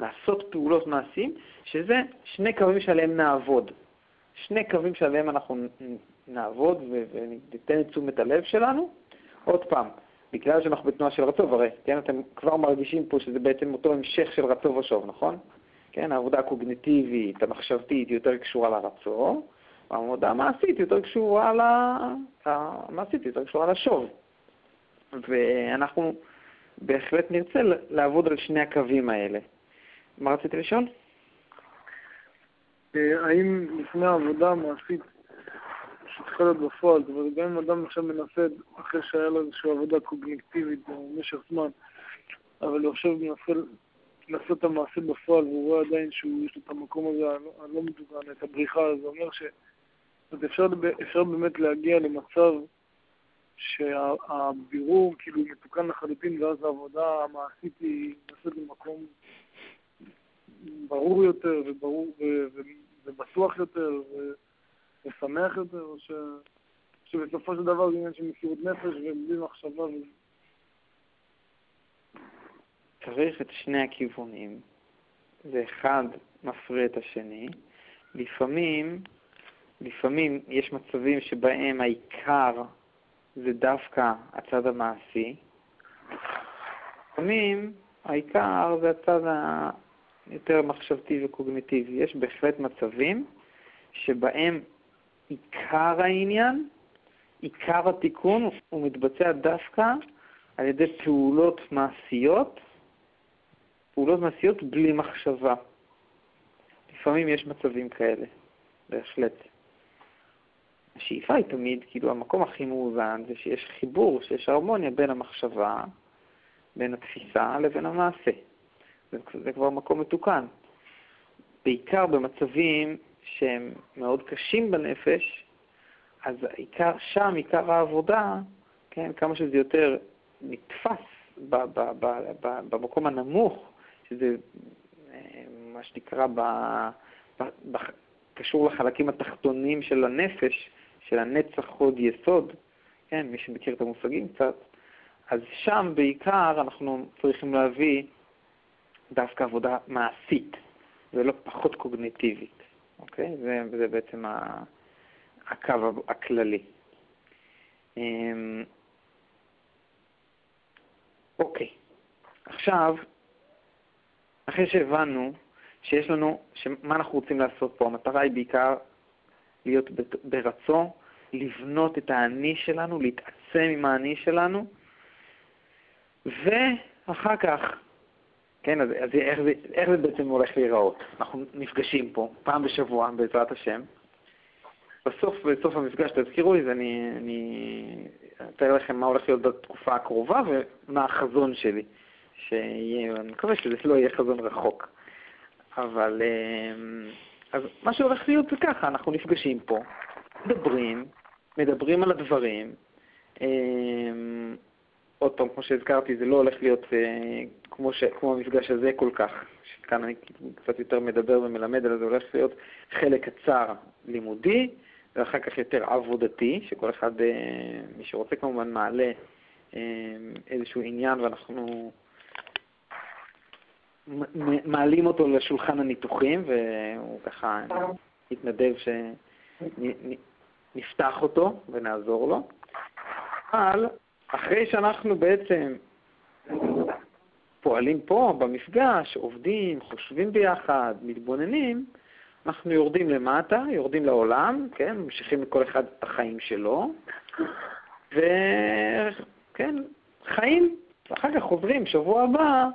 לעשות פעולות מעשים, שזה שני קווים שעליהם נעבוד. שני קווים שעליהם אנחנו נעבוד וניתן את תשומת הלב שלנו. עוד פעם, בגלל שאנחנו בתנועה של רצוב, הרי, כן, אתם כבר מרגישים פה שזה בעצם אותו המשך של רצוב ושוב, נכון? כן, העבודה הקוגניטיבית, המחשבתית, יותר קשורה לרצוב, העבודה המעשית יותר קשורה ל... המעשית יותר קשורה לשוב. ואנחנו בהחלט נרצה לעבוד על שני הקווים האלה. מה רציתי לשאול? אה, האם לפני העבודה המעשית שצריכה להיות בפועל, זאת אומרת, גם אם אדם עכשיו מנסה, אחרי שהיה לו איזושהי עבודה קוגניטיבית במשך זמן, אבל הוא עכשיו מנסה לעשות את המעשה בפועל והוא רואה עדיין שיש לו את המקום הזה הלא מתוקן, את הבריחה, זה אומר ש... אז אפשר, אפשר באמת להגיע למצב שהבירור כאילו מתוקן לחלוטין, ואז העבודה המעשית היא נעשית במקום ברור יותר וברור ובטוח יותר ושמח יותר, או ש... שבסופו של דבר זה עניין של מסירות נפש ובלי מחשבה. ו... צריך את שני הכיוונים. זה אחד מפרה את השני. לפעמים, לפעמים יש מצבים שבהם העיקר זה דווקא הצד המעשי. לפעמים העיקר זה הצד היותר מחשבתי וקוגניטיבי. יש בהחלט מצבים שבהם עיקר העניין, עיקר התיקון, הוא מתבצע דווקא על ידי פעולות מעשיות, פעולות מעשיות בלי מחשבה. לפעמים יש מצבים כאלה, בהחלט. השאיפה היא תמיד, כאילו המקום הכי מאוזן זה שיש חיבור, שיש הרמוניה בין המחשבה, בין התפיסה לבין המעשה. זה, זה כבר מקום מתוקן. בעיקר במצבים שהם מאוד קשים בנפש, אז העיקר, שם עיקר העבודה, כן, כמה שזה יותר נתפס ב, ב, ב, ב, במקום הנמוך, שזה אה, מה שנקרא, ב, ב, ב, קשור לחלקים התחתונים של הנפש, של הנצח חוד יסוד, כן, מי שמכיר את המושגים קצת, אז שם בעיקר אנחנו צריכים להביא דווקא עבודה מעשית, ולא פחות קוגניטיבית, אוקיי? זה, זה בעצם הקו הכללי. אמ, אוקיי, עכשיו, אחרי שהבנו שיש לנו, מה אנחנו רוצים לעשות פה, המטרה היא בעיקר להיות ברצון, לבנות את האני שלנו, להתעצם עם האני שלנו, ואחר כך, כן, אז, אז איך, זה, איך זה בעצם הולך להיראות? אנחנו נפגשים פה פעם בשבוע, בעזרת השם. בסוף, בסוף המפגש, תזכירו לי, אני, אני אתאר לכם מה הולך להיות בתקופה הקרובה ומה החזון שלי. שיהיה, אני מקווה שזה לא יהיה חזון רחוק. אבל אמ, אז מה שהולך להיות זה ככה, אנחנו נפגשים פה, מדברים, מדברים על הדברים. עוד פעם, כמו שהזכרתי, זה לא הולך להיות אה, כמו, ש, כמו המפגש הזה כל כך, שכאן אני קצת יותר מדבר ומלמד, אלא זה הולך להיות חלק קצר לימודי, ואחר כך יותר עבודתי, שכל אחד, אה, מי שרוצה כמובן, מעלה אה, איזשהו עניין ואנחנו מעלים אותו לשולחן הניתוחים, והוא ככה התנדב שנפתח אותו ונעזור לו. אבל אחרי שאנחנו בעצם פועלים פה במפגש, עובדים, חושבים ביחד, מתבוננים, אנחנו יורדים למטה, יורדים לעולם, כן, ממשיכים לכל אחד את החיים שלו, וכן, חיים, ואחר כך חוזרים, שבוע הבא,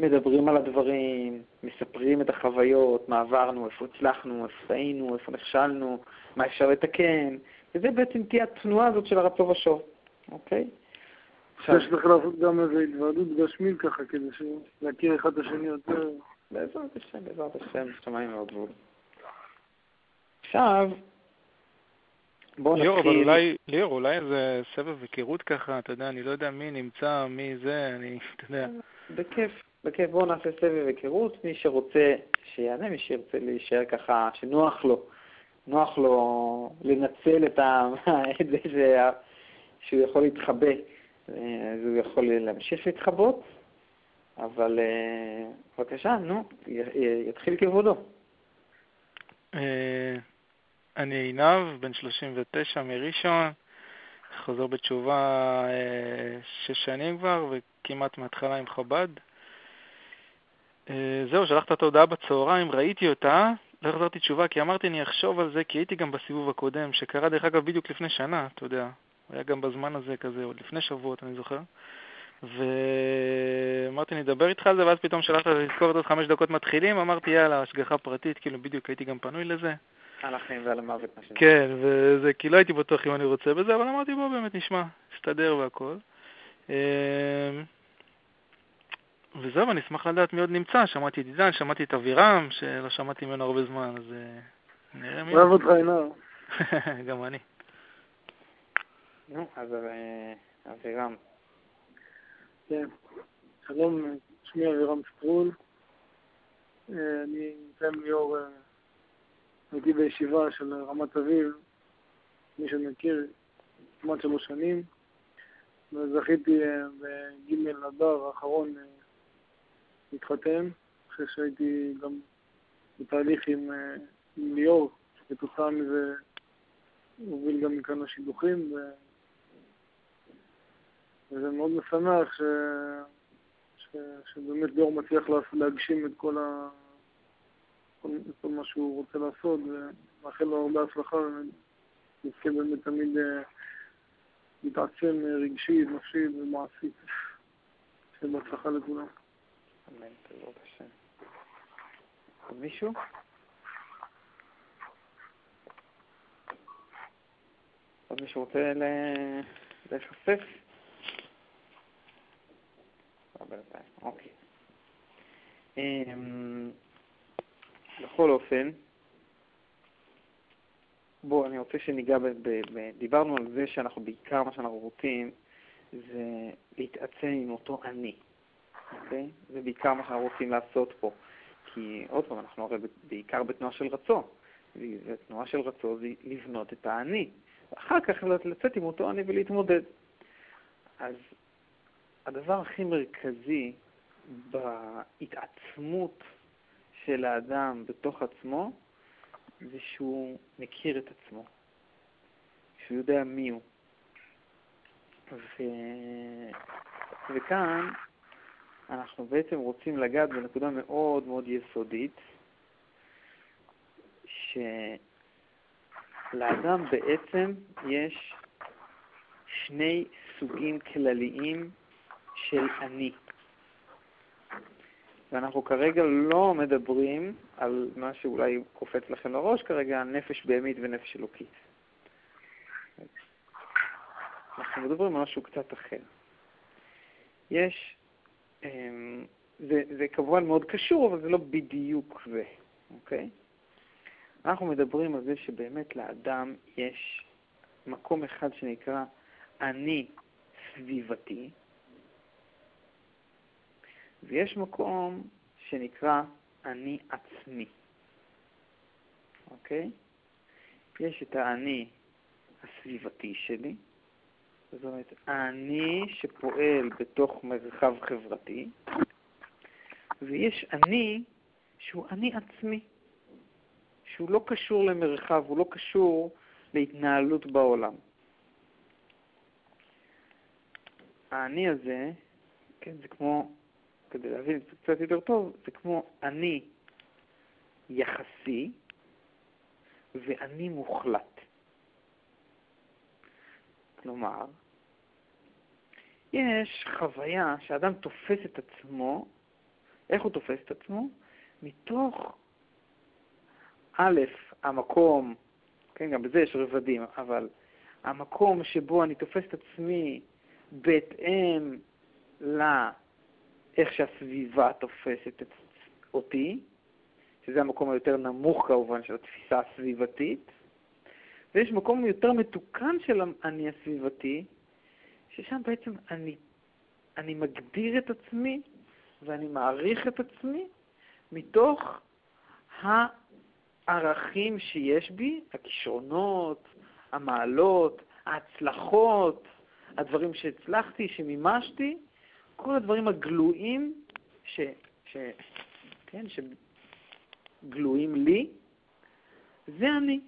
מדברים על הדברים, מספרים את החוויות, מה עברנו, איפה הצלחנו, איפה היינו, איפה נכשלנו, מה אפשר לתקן, וזה בעצם תהיה התנועה הזאת של הרצון ושוב, אוקיי? יש לך לעשות גם איזו התוועדות גשמית ככה, כדי להכיר אחד את השני יותר. בעזרת השם, בעזרת השם, שמיים מאוד גבול. עכשיו, בואו נתחיל... ליאור, אבל אולי, ליאור, אולי איזה סבב היכרות ככה, אתה יודע, אני לא יודע מי נמצא, מי זה, אני, אתה יודע. בכיף. בכיף, בואו נעשה סבב היכרות, מי שרוצה שיענה, מי שירצה להישאר ככה, שנוח לו, נוח לו לנצל את, זה שהוא יכול להתחבא, אז הוא יכול להמשיך להתחבות, אבל אה, בבקשה, נו, יתחיל כבודו. אה, אני עינב, בן 39 מראשון, חוזר בתשובה אה, שש שנים כבר, וכמעט מההתחלה עם חב"ד. אה, זהו, שלחת את ההודעה בצהריים, ראיתי אותה, לא החזרתי תשובה כי אמרתי אני אחשוב על זה, כי הייתי גם בסיבוב הקודם, שקרה דרך אגב בדיוק לפני שנה, אתה יודע. היה גם בזמן הזה כזה, עוד לפני שבועות, אני זוכר. ואמרתי, אני אדבר איתך על זה, ואז פתאום שלחת לזכור את עוד חמש דקות מתחילים, אמרתי, יאללה, השגחה פרטית, כאילו בדיוק הייתי גם פנוי לזה. על החיים ועל המוות. כן, וזה, כי לא הייתי בטוח אם אני רוצה בזה, אבל אמרתי, בוא, באמת נשמע, נסתדר והכל. אמ, וזהו, אני אשמח לדעת מי עוד נמצא. שמעתי את עידן, שמעתי את אבירם, שלא שמעתי ממנו הרבה זמן, אז אה, נראה מי... אוהב אותך, עינר. גם אני. נו, אז אה, אבירם. כן. שלום, שמי אבירם סטרול. אה, אני נמצא ליאור, הייתי בישיבה של רמת אביב, מי שמכיר, כמעט שלוש שנים, וזכיתי בג' אדר האחרון להתחתן, אחרי שהייתי גם בתהליך עם, אה, עם ליאור, שכתוצאה מזה הוביל גם מכאן השידוכים. וזה מאוד משמח ש... ש... שבאמת ליאור מצליח להגשים את כל, ה... כל... כל מה שהוא רוצה לעשות, ומאחל לו הרבה הצלחה, ונזכה באמת תמיד אה, להתעצם רגשית, נפשית ומעשית. שיהיה בהצלחה לכולם. אמן, בעזרת השם. עוד מישהו? עוד מישהו רוצה להיחשף? אוקיי. בכל אופן, בואו, אני רוצה שניגע, ב, ב, ב, דיברנו על זה שאנחנו בעיקר מה שאנחנו רוצים זה להתעצם עם אותו אני. אוקיי? זה בעיקר מה שאנחנו רוצים לעשות פה. כי עוד פעם, אנחנו הרי בעיקר בתנועה של רצון. ותנועה של רצון זה לבנות את האני. ואחר כך לצאת עם אותו אני ולהתמודד. אז הדבר הכי מרכזי בהתעצמות של האדם בתוך עצמו זה שהוא מכיר את עצמו, שהוא יודע מי הוא. ו... וכאן אנחנו בעצם רוצים לגעת בנקודה מאוד מאוד יסודית, שלאדם בעצם יש שני סוגים כלליים של אני. ואנחנו כרגע לא מדברים על מה שאולי קופץ לכם לראש כרגע, נפש בהמית ונפש אלוקית. אנחנו מדברים על משהו קצת אחר. יש אמ, זה, זה כמובן מאוד קשור, אבל זה לא בדיוק זה, אוקיי? אנחנו מדברים על זה שבאמת לאדם יש מקום אחד שנקרא אני סביבתי, ויש מקום שנקרא אני עצמי, אוקיי? יש את האני הסביבתי שלי, זאת אומרת, אני שפועל בתוך מרחב חברתי, ויש אני שהוא אני עצמי, שהוא לא קשור למרחב, הוא לא קשור להתנהלות בעולם. האני הזה, כן, זה כמו, כדי להבין קצת יותר טוב, זה כמו אני יחסי ואני מוחלט. כלומר, יש חוויה שאדם תופס את עצמו, איך הוא תופס את עצמו? מתוך, א', המקום, כן, גם בזה יש רבדים, אבל המקום שבו אני תופס את עצמי בהתאם לאיך שהסביבה תופסת את אותי, שזה המקום היותר נמוך כמובן של התפיסה הסביבתית, ויש מקום יותר מתוקן של האני הסביבתי, ששם בעצם אני, אני מגדיר את עצמי ואני מעריך את עצמי מתוך הערכים שיש בי, הכישרונות, המעלות, ההצלחות, הדברים שהצלחתי, שמימשתי, כל הדברים הגלויים ש, ש, כן, שגלויים לי, זה אני.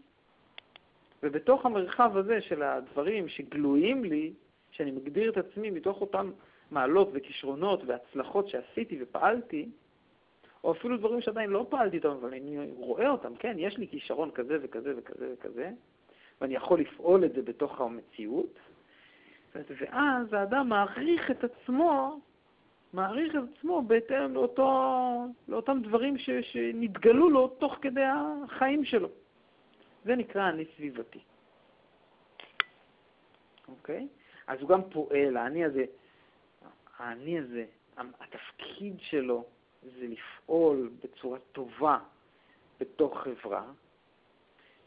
ובתוך המרחב הזה של הדברים שגלויים לי, שאני מגדיר את עצמי מתוך אותם מעלות וכישרונות והצלחות שעשיתי ופעלתי, או אפילו דברים שעדיין לא פעלתי איתם, אבל אני רואה אותם, כן, יש לי כישרון כזה וכזה וכזה וכזה, ואני יכול לפעול את זה בתוך המציאות, ואז האדם מעריך את עצמו, מעריך את עצמו בהתאם לאותו, לאותם דברים ש, שנתגלו לו תוך כדי החיים שלו. זה נקרא אני סביבתי. אוקיי? אז הוא גם פועל, האני הזה, האני הזה, התפקיד שלו זה לפעול בצורה טובה בתוך חברה,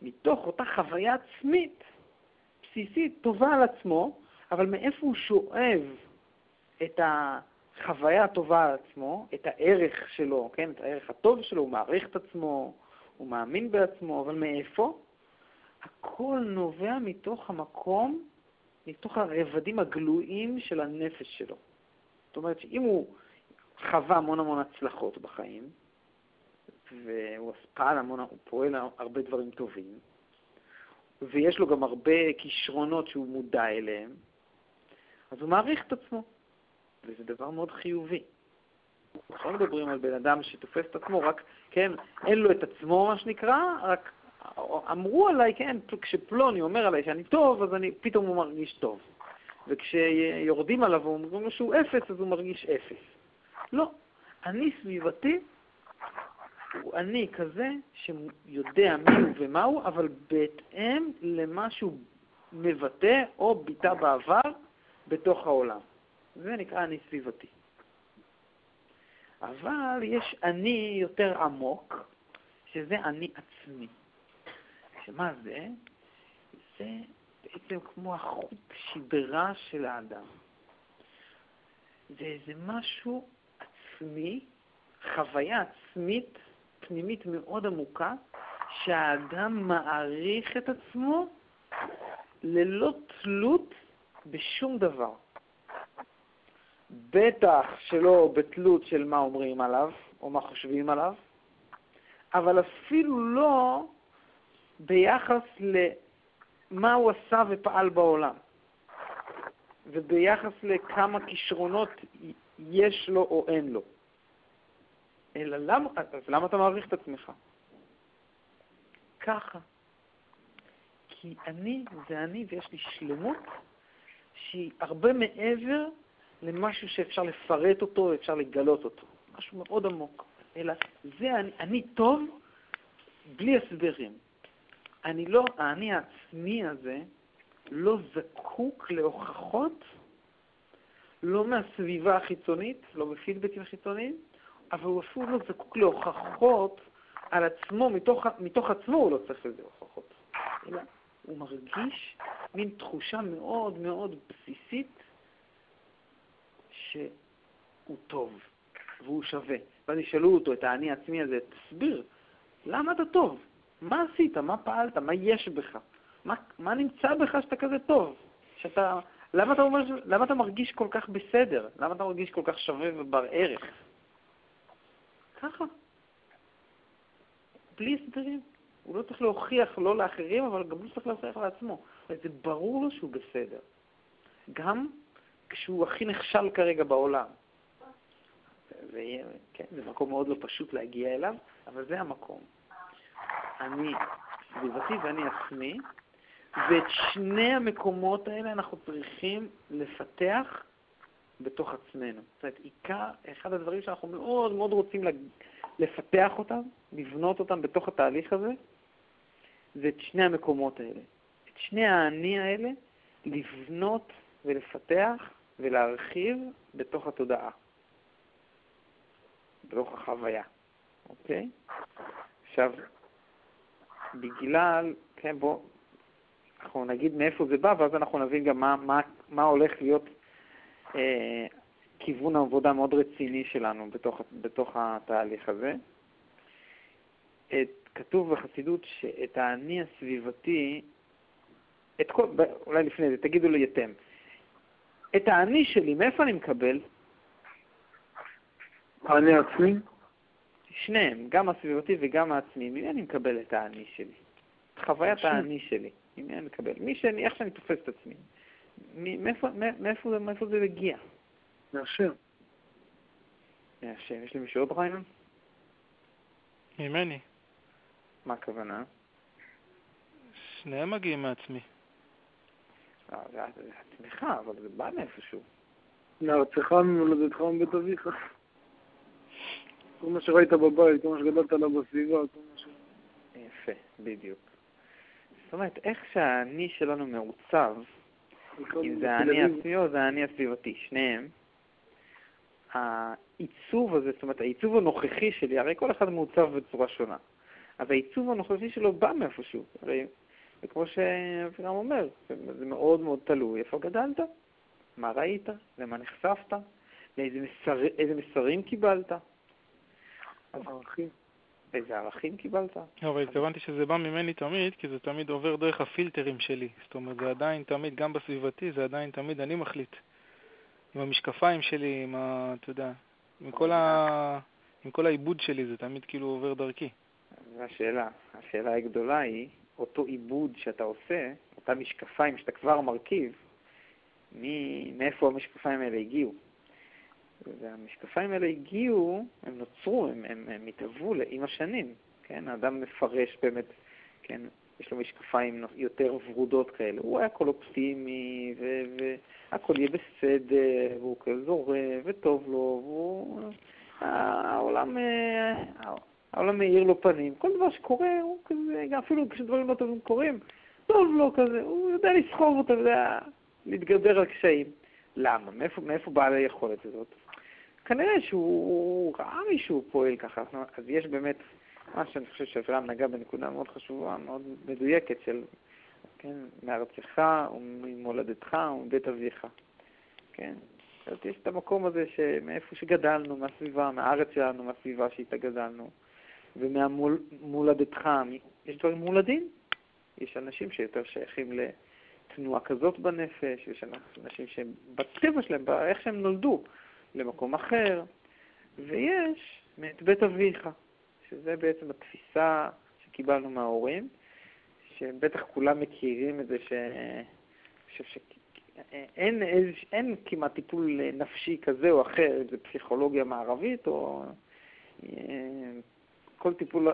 מתוך אותה חוויה עצמית, בסיסית, טובה על עצמו, אבל מאיפה הוא שואב את החוויה הטובה על עצמו, את הערך שלו, כן, את הערך הטוב שלו, הוא מעריך את עצמו, הוא מאמין בעצמו, אבל מאיפה? הכל נובע מתוך המקום, מתוך הרבדים הגלויים של הנפש שלו. זאת אומרת שאם הוא חווה המון המון הצלחות בחיים, והוא פעל המון, הוא פועל הרבה דברים טובים, ויש לו גם הרבה כישרונות שהוא מודע אליהם, אז הוא מעריך את עצמו, וזה דבר מאוד חיובי. אנחנו לא מדברים על בן אדם שתופס את עצמו, רק, כן, אין לו את עצמו, מה שנקרא, רק אמרו עליי, כן, כשפלוני אומר עליי שאני טוב, אז אני, פתאום הוא מרגיש טוב. וכשיורדים עליו ואומרים לו שהוא אפס, אז הוא מרגיש אפס. לא. אני סביבתי הוא אני כזה שיודע מי הוא ומה הוא, אבל בהתאם למה שהוא מבטא או ביטא בעבר בתוך העולם. זה נקרא אני סביבתי. אבל יש אני יותר עמוק, שזה אני עצמי. שמה זה? זה בעצם כמו החוט שדרה של האדם. זה איזה משהו עצמי, חוויה עצמית, פנימית מאוד עמוקה, שהאדם מעריך את עצמו ללא תלות בשום דבר. בטח שלא בתלות של מה אומרים עליו, או מה חושבים עליו, אבל אפילו לא ביחס למה הוא עשה ופעל בעולם, וביחס לכמה כישרונות יש לו או אין לו. אלא למה, אז למה אתה מעריך את עצמך? ככה. כי אני זה אני ויש לי שלמות שהיא הרבה מעבר למשהו שאפשר לפרט אותו, אפשר לגלות אותו. משהו מאוד עמוק. אלא זה אני, אני טוב בלי הסברים. אני לא, האני העצמי הזה לא זקוק להוכחות, לא מהסביבה החיצונית, לא בפידבקים חיצוניים, אבל הוא אפילו לא זקוק להוכחות על עצמו, מתוך, מתוך עצמו הוא לא צריך לזה הוכחות, אלא הוא מרגיש מין תחושה מאוד מאוד בסיסית שהוא טוב והוא שווה. ואז ישאלו אותו, את האני העצמי הזה, תסביר, למה אתה טוב? מה עשית? מה פעלת? מה יש בך? מה, מה נמצא בך שאתה כזה טוב? שאתה, למה, אתה אומר, למה אתה מרגיש כל כך בסדר? למה אתה מרגיש כל כך שווה ובר ערך? ככה. בלי הסברים. הוא לא צריך להוכיח לא לאחרים, אבל גם לא צריך להוכיח לעצמו. זה ברור לו שהוא בסדר. גם כשהוא הכי נכשל כרגע בעולם. זה, כן, זה מקום מאוד לא פשוט להגיע אליו, אבל זה המקום. אני סביבתי ואני עצמי, ואת שני המקומות האלה אנחנו צריכים לפתח בתוך עצמנו. זאת אומרת, עיקר, אחד הדברים שאנחנו מאוד מאוד רוצים לפתח אותם, לבנות אותם בתוך התהליך הזה, זה את שני המקומות האלה. את שני האני האלה, לבנות ולפתח ולהרחיב בתוך התודעה, בתוך החוויה, אוקיי? עכשיו, בגלל, כן, בוא, אנחנו נגיד מאיפה זה בא, ואז אנחנו נבין גם מה, מה, מה הולך להיות אה, כיוון עבודה מאוד רציני שלנו בתוך, בתוך התהליך הזה. את, כתוב בחסידות שאת האני הסביבתי, את כל, אולי לפני זה, תגידו לי אתם, את האני שלי, מאיפה אני מקבל? האני עצמי? שניהם, גם הסביבתי וגם העצמי. ממי אני מקבל את האני שלי? את חוויית האני שלי. ממי אני מקבל? מי שאני, איך שאני תופס את עצמי. מאיפה, מאיפה, מאיפה זה מגיע? מהשם. מהשם. יש למישהו עוד רעיון? ממני. מה הכוונה? שניהם מגיעים מעצמי. אה, זה עצמך, אבל זה בא מאיפשהו. מארצך, ממולדתך ומבית אביך. כל מה שראית בבית, כל מה שגדלת עליו בסביבה, כל מה ש... יפה, בדיוק. זאת אומרת, איך שהאני שלנו מעוצב, אם זה האני עצמי או זה האני הסביבתי, שניהם, העיצוב הזה, זאת אומרת, העיצוב הנוכחי שלי, הרי כל אחד מעוצב בצורה שונה. אז העיצוב הנוכחי שלו בא מאיפשהו. הרי, וכמו שאברהם אומר, זה מאוד מאוד תלוי איפה גדלת, מה ראית, למה נחשפת, לאיזה מסר, מסרים קיבלת. ערכים. איזה ערכים קיבלת? לא, אבל התכוונתי שזה בא ממני תמיד, כי זה תמיד עובר דרך הפילטרים שלי. זאת אומרת, זה עדיין תמיד, גם בסביבתי, זה עדיין תמיד אני מחליט. עם המשקפיים שלי, עם ה... אתה יודע, עם כל, ה... עם כל העיבוד שלי, זה תמיד כאילו עובר דרכי. זו השאלה. הגדולה היא, אותו עיבוד שאתה עושה, אותם משקפיים שאתה כבר מרכיב, מאיפה המשקפיים האלה הגיעו? והמשקפיים האלה הגיעו, הם נוצרו, הם, הם, הם התהוו עם השנים, כן? האדם מפרש באמת, כן? יש לו משקפיים יותר ורודות כאלה. הוא היה כל אופטימי, והכל יהיה בסדר, והוא כזה זורם, וטוב לו, והוא... העולם, העולם מאיר לו פנים. כל דבר שקורה, הוא כזה, אפילו כשדברים לא טובים קורים, טוב לו כזה, הוא יודע לסחוב אותו, יודע להתגבר על קשיים. למה? מאיפה, מאיפה באה היכולת הזאת? כנראה שהוא ראה מישהו פועל ככה. אז יש באמת, מה שאני חושב שאברהם נגע בנקודה מאוד חשובה, מאוד מדויקת של, כן, מארצך וממולדתך ומבית אביך. כן? אז יש את המקום הזה שמאיפה שגדלנו, מהסביבה, מהארץ שלנו, מהסביבה שאיתה גדלנו, ומהמולדתך, יש דברים מולדים. יש אנשים שיותר שייכים לתנועה כזאת בנפש, יש אנשים שהם בטבע שלהם, איך שהם נולדו, למקום אחר, ויש מאת בית אביך, שזה בעצם התפיסה שקיבלנו מההורים, שבטח כולם מכירים את זה ש... ש... ש... אין, אין, אין כמעט טיפול נפשי כזה או אחר, אם זה פסיכולוגיה מערבית או אה, כל טיפול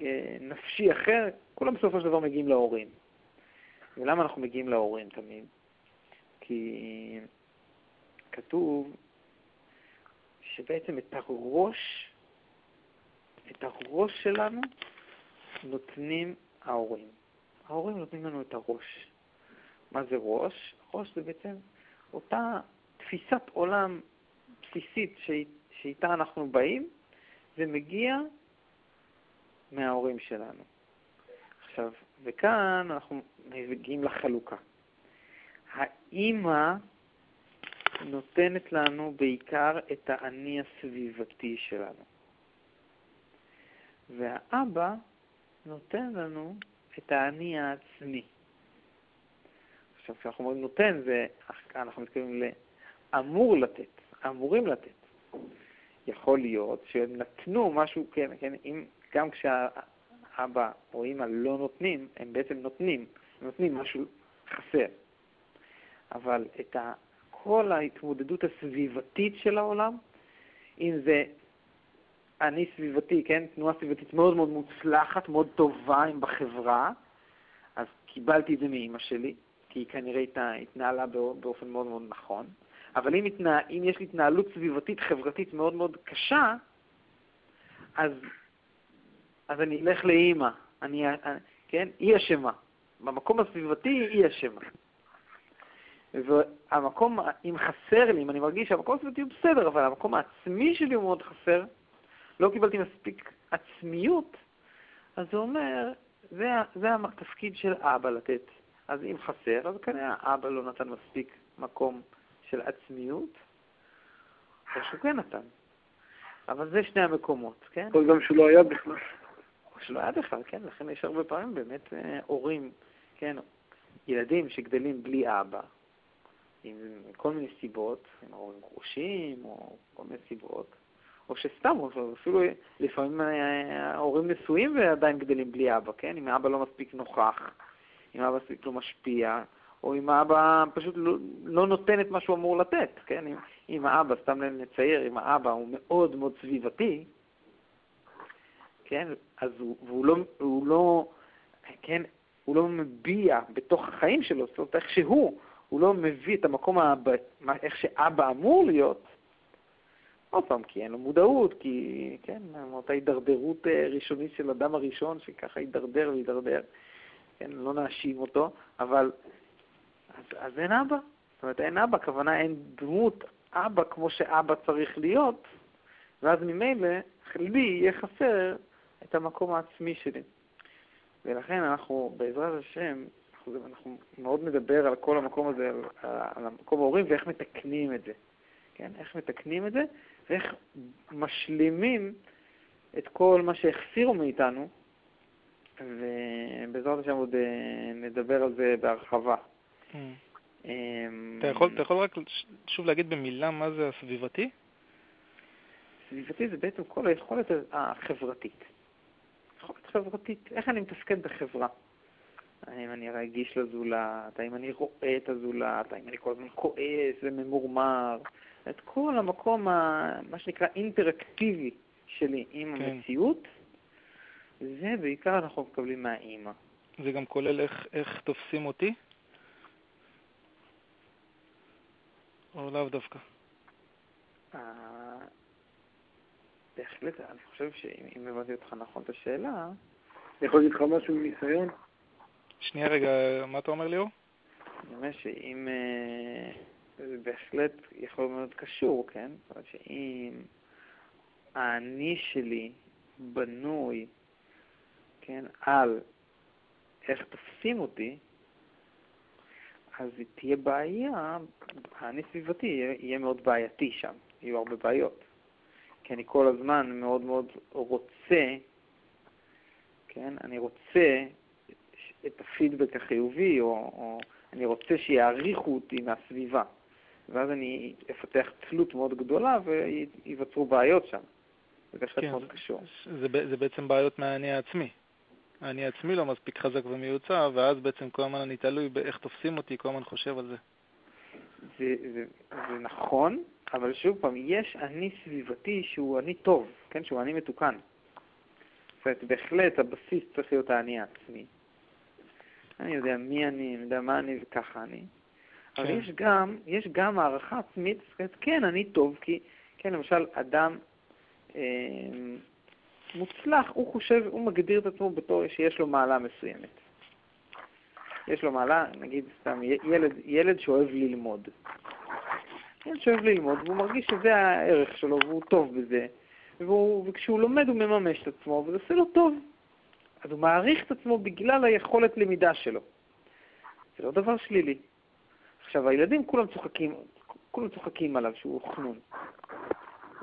אה, נפשי אחר, כולם בסופו של דבר מגיעים להורים. ולמה אנחנו מגיעים להורים תמיד? כי כתוב שבעצם את הראש, את הראש שלנו נותנים ההורים. ההורים נותנים לנו את הראש. מה זה ראש? ראש זה בעצם אותה תפיסת עולם בסיסית שאיתה אנחנו באים, זה מגיע מההורים שלנו. עכשיו, וכאן אנחנו מגיעים לחלוקה. האימא נותנת לנו בעיקר את האני הסביבתי שלנו. והאבא נותן לנו את האני העצמי. עכשיו, כשאנחנו אומרים נותן, זה, אנחנו מתכוונים לאמור לתת, אמורים לתת. יכול להיות שהם נתנו משהו, כן, כן, אם, גם כשהאבא או אמא לא נותנים, הם בעצם נותנים, נותנים משהו חסר. אבל את ה... כל ההתמודדות הסביבתית של העולם, אם זה אני סביבתי, כן, תנועה סביבתית מאוד מאוד מוצלחת, מאוד טובה אם בחברה, אז קיבלתי את זה מאימא שלי, כי היא כנראה התנהלה באופן מאוד מאוד נכון. אבל אם, התנה, אם יש לי התנהלות סביבתית חברתית מאוד מאוד קשה, אז, אז אני אלך לאימא. אני, כן? היא אשמה. במקום הסביבתי היא אשמה. והמקום, אם חסר לי, אם אני מרגיש שהמקום הסביבתי הוא בסדר, אבל המקום העצמי שלי הוא מאוד חסר, לא קיבלתי מספיק עצמיות, אז זה אומר, זה, זה התפקיד של אבא לתת. אז אם חסר, אז כנראה אבא לא נתן מספיק מקום של עצמיות, או שהוא כן נתן. אבל זה שני המקומות, כן? או גם שהוא לא היה בכלל. או שלא היה בכלל, כן? לכן יש הרבה פעמים באמת אה, הורים, כן? ילדים שגדלים בלי אבא, עם כל מיני סיבות, עם גרושים, או כל מיני סיבות, או שסתם, או אפילו לפעמים אה, ההורים נשואים ועדיין גדלים בלי אבא, כן? אם האבא לא מספיק נוכח, אם אבא לא משפיע, או אם האבא פשוט לא, לא נותן את מה שהוא אמור לתת, כן? אם, אם האבא, סתם נצייר, אם האבא הוא מאוד מאוד סביבתי, כן? אז הוא, והוא לא, הוא לא, כן? הוא לא מביע בתוך החיים שלו, זאת אומרת, איך שהוא, הוא לא מביא את המקום, האבא, איך שאבא אמור להיות, עוד פעם, כי אין לו מודעות, כי, כן, אותה הידרדרות אה, ראשונית של אדם הראשון, שככה הידרדר והידרדר, כן, לא נאשים אותו, אבל אז, אז אין אבא. זאת אומרת, אין אבא, הכוונה אין דמות אבא כמו שאבא צריך להיות, ואז ממילא לי יהיה חסר את המקום העצמי שלי. ולכן אנחנו, בעזרת השם, אנחנו, אנחנו מאוד נדבר על כל המקום הזה, על, על המקום ההורים ואיך מתקנים את זה. כן? איך מתקנים את זה ואיך משלימים את כל מה שהחסירו מאיתנו, ובעזרת השם עוד אה, נדבר על זה בהרחבה. אמ, אתה יכול, אתה יכול רק שוב להגיד במילה מה זה הסביבתי? סביבתי זה בעצם כל היכולת החברתית. יכולת חברתית, איך אני מתפקד בחברה. האם אני רגיש לזולת, האם אני רואה את הזולת, האם אני כל הזמן כועס וממורמר, את כל המקום, ה, מה שנקרא אינטראקטיבי שלי עם כן. המציאות, זה בעיקר אנחנו מקבלים מהאימא. זה גם כולל איך, איך תופסים אותי? או לאו דווקא? אה, בהחלט, אני חושב שאם הבנתי אותך נכון את השאלה... אני יכול להגיד לך משהו מניסיון? שנייה רגע, מה אתה אומר ליאור? אני אומר שאם... אה, זה בהחלט יכול להיות קשור, כן? זאת אומרת שאם האני שלי בנוי, כן, על איך תופסים אותי, אז תהיה בעיה, האני סביבתי יהיה, יהיה מאוד בעייתי שם, יהיו הרבה בעיות. כי אני כל הזמן מאוד מאוד רוצה, כן, אני רוצה את הפידבק החיובי, או, או אני רוצה שיעריכו אותי מהסביבה. ואז אני אפתח תלות מאוד גדולה וייווצרו בעיות שם. זה בהחלט כן, מאוד קשור. זה, זה בעצם בעיות מהאני העצמי. האני העצמי לא מספיק חזק ומיוצר, ואז בעצם כל הזמן אני תלוי באיך תופסים אותי, כל הזמן חושב על זה. זה, זה, זה נכון, אבל שוב פעם, יש אני סביבתי שהוא אני טוב, כן? שהוא אני מתוקן. זאת אומרת, בהחלט הבסיס צריך להיות האני העצמי. אני יודע מי אני, אני יודע מה אני וככה אני. כן. אבל יש גם, יש גם הערכה עצמית, זאת אומרת, כן, אני טוב, כי, כן, למשל, אדם אה, מוצלח, הוא חושב, הוא מגדיר את עצמו בתור שיש לו מעלה מסוימת. יש לו מעלה, נגיד סתם, ילד, ילד שאוהב ללמוד. ילד שאוהב ללמוד, והוא מרגיש שזה הערך שלו, והוא טוב בזה, והוא, וכשהוא לומד הוא מממש את עצמו, וזה עושה לו טוב. אז הוא מעריך את עצמו בגלל היכולת למידה שלו. זה לא דבר שלילי. עכשיו, הילדים כולם צוחקים, כולם צוחקים עליו שהוא חנון.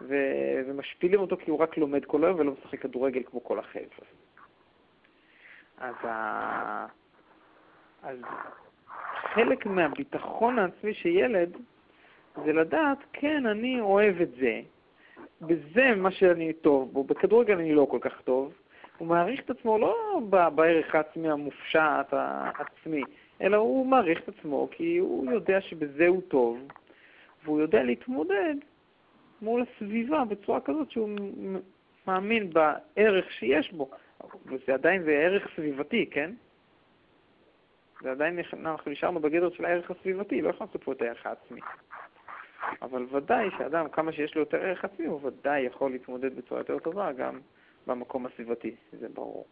ו- ומשפילים אותו כי הוא רק לומד כל היום ולא משחק כדורגל כמו כל החבר'ה. אז, ה... אז חלק מהביטחון העצמי של ילד זה לדעת, כן, אני אוהב את זה, בזה מה שאני טוב בו, בכדורגל אני לא כל כך טוב, הוא מעריך את עצמו לא בערך העצמי המופשט העצמי, אלא הוא מעריך את עצמו כי הוא יודע שבזה הוא טוב, והוא יודע להתמודד מול הסביבה בצורה כזאת שהוא מאמין בערך שיש בו. וזה עדיין זה ערך סביבתי, כן? זה עדיין, אנחנו נשארנו בגדר של הערך הסביבתי, לא יכולנו פה את הערך העצמי. אבל ודאי שאדם, כמה שיש לו יותר ערך עצמי, הוא ודאי יכול להתמודד בצורה יותר טובה גם במקום הסביבתי, זה ברור.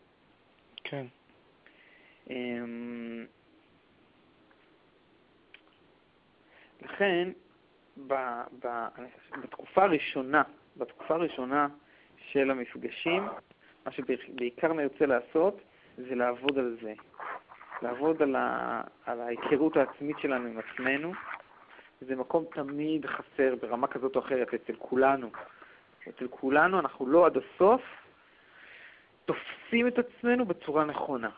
כן. אמ, לכן, ב, ב, בתקופה הראשונה, בתקופה הראשונה של המפגשים, מה שבעיקר נרצה לעשות זה לעבוד על זה. לעבוד על, ה, על ההיכרות העצמית שלנו עם עצמנו. זה מקום תמיד חסר ברמה כזאת או אחרת אצל כולנו. אצל כולנו אנחנו לא עד הסוף תופסים את עצמנו בצורה נכונה.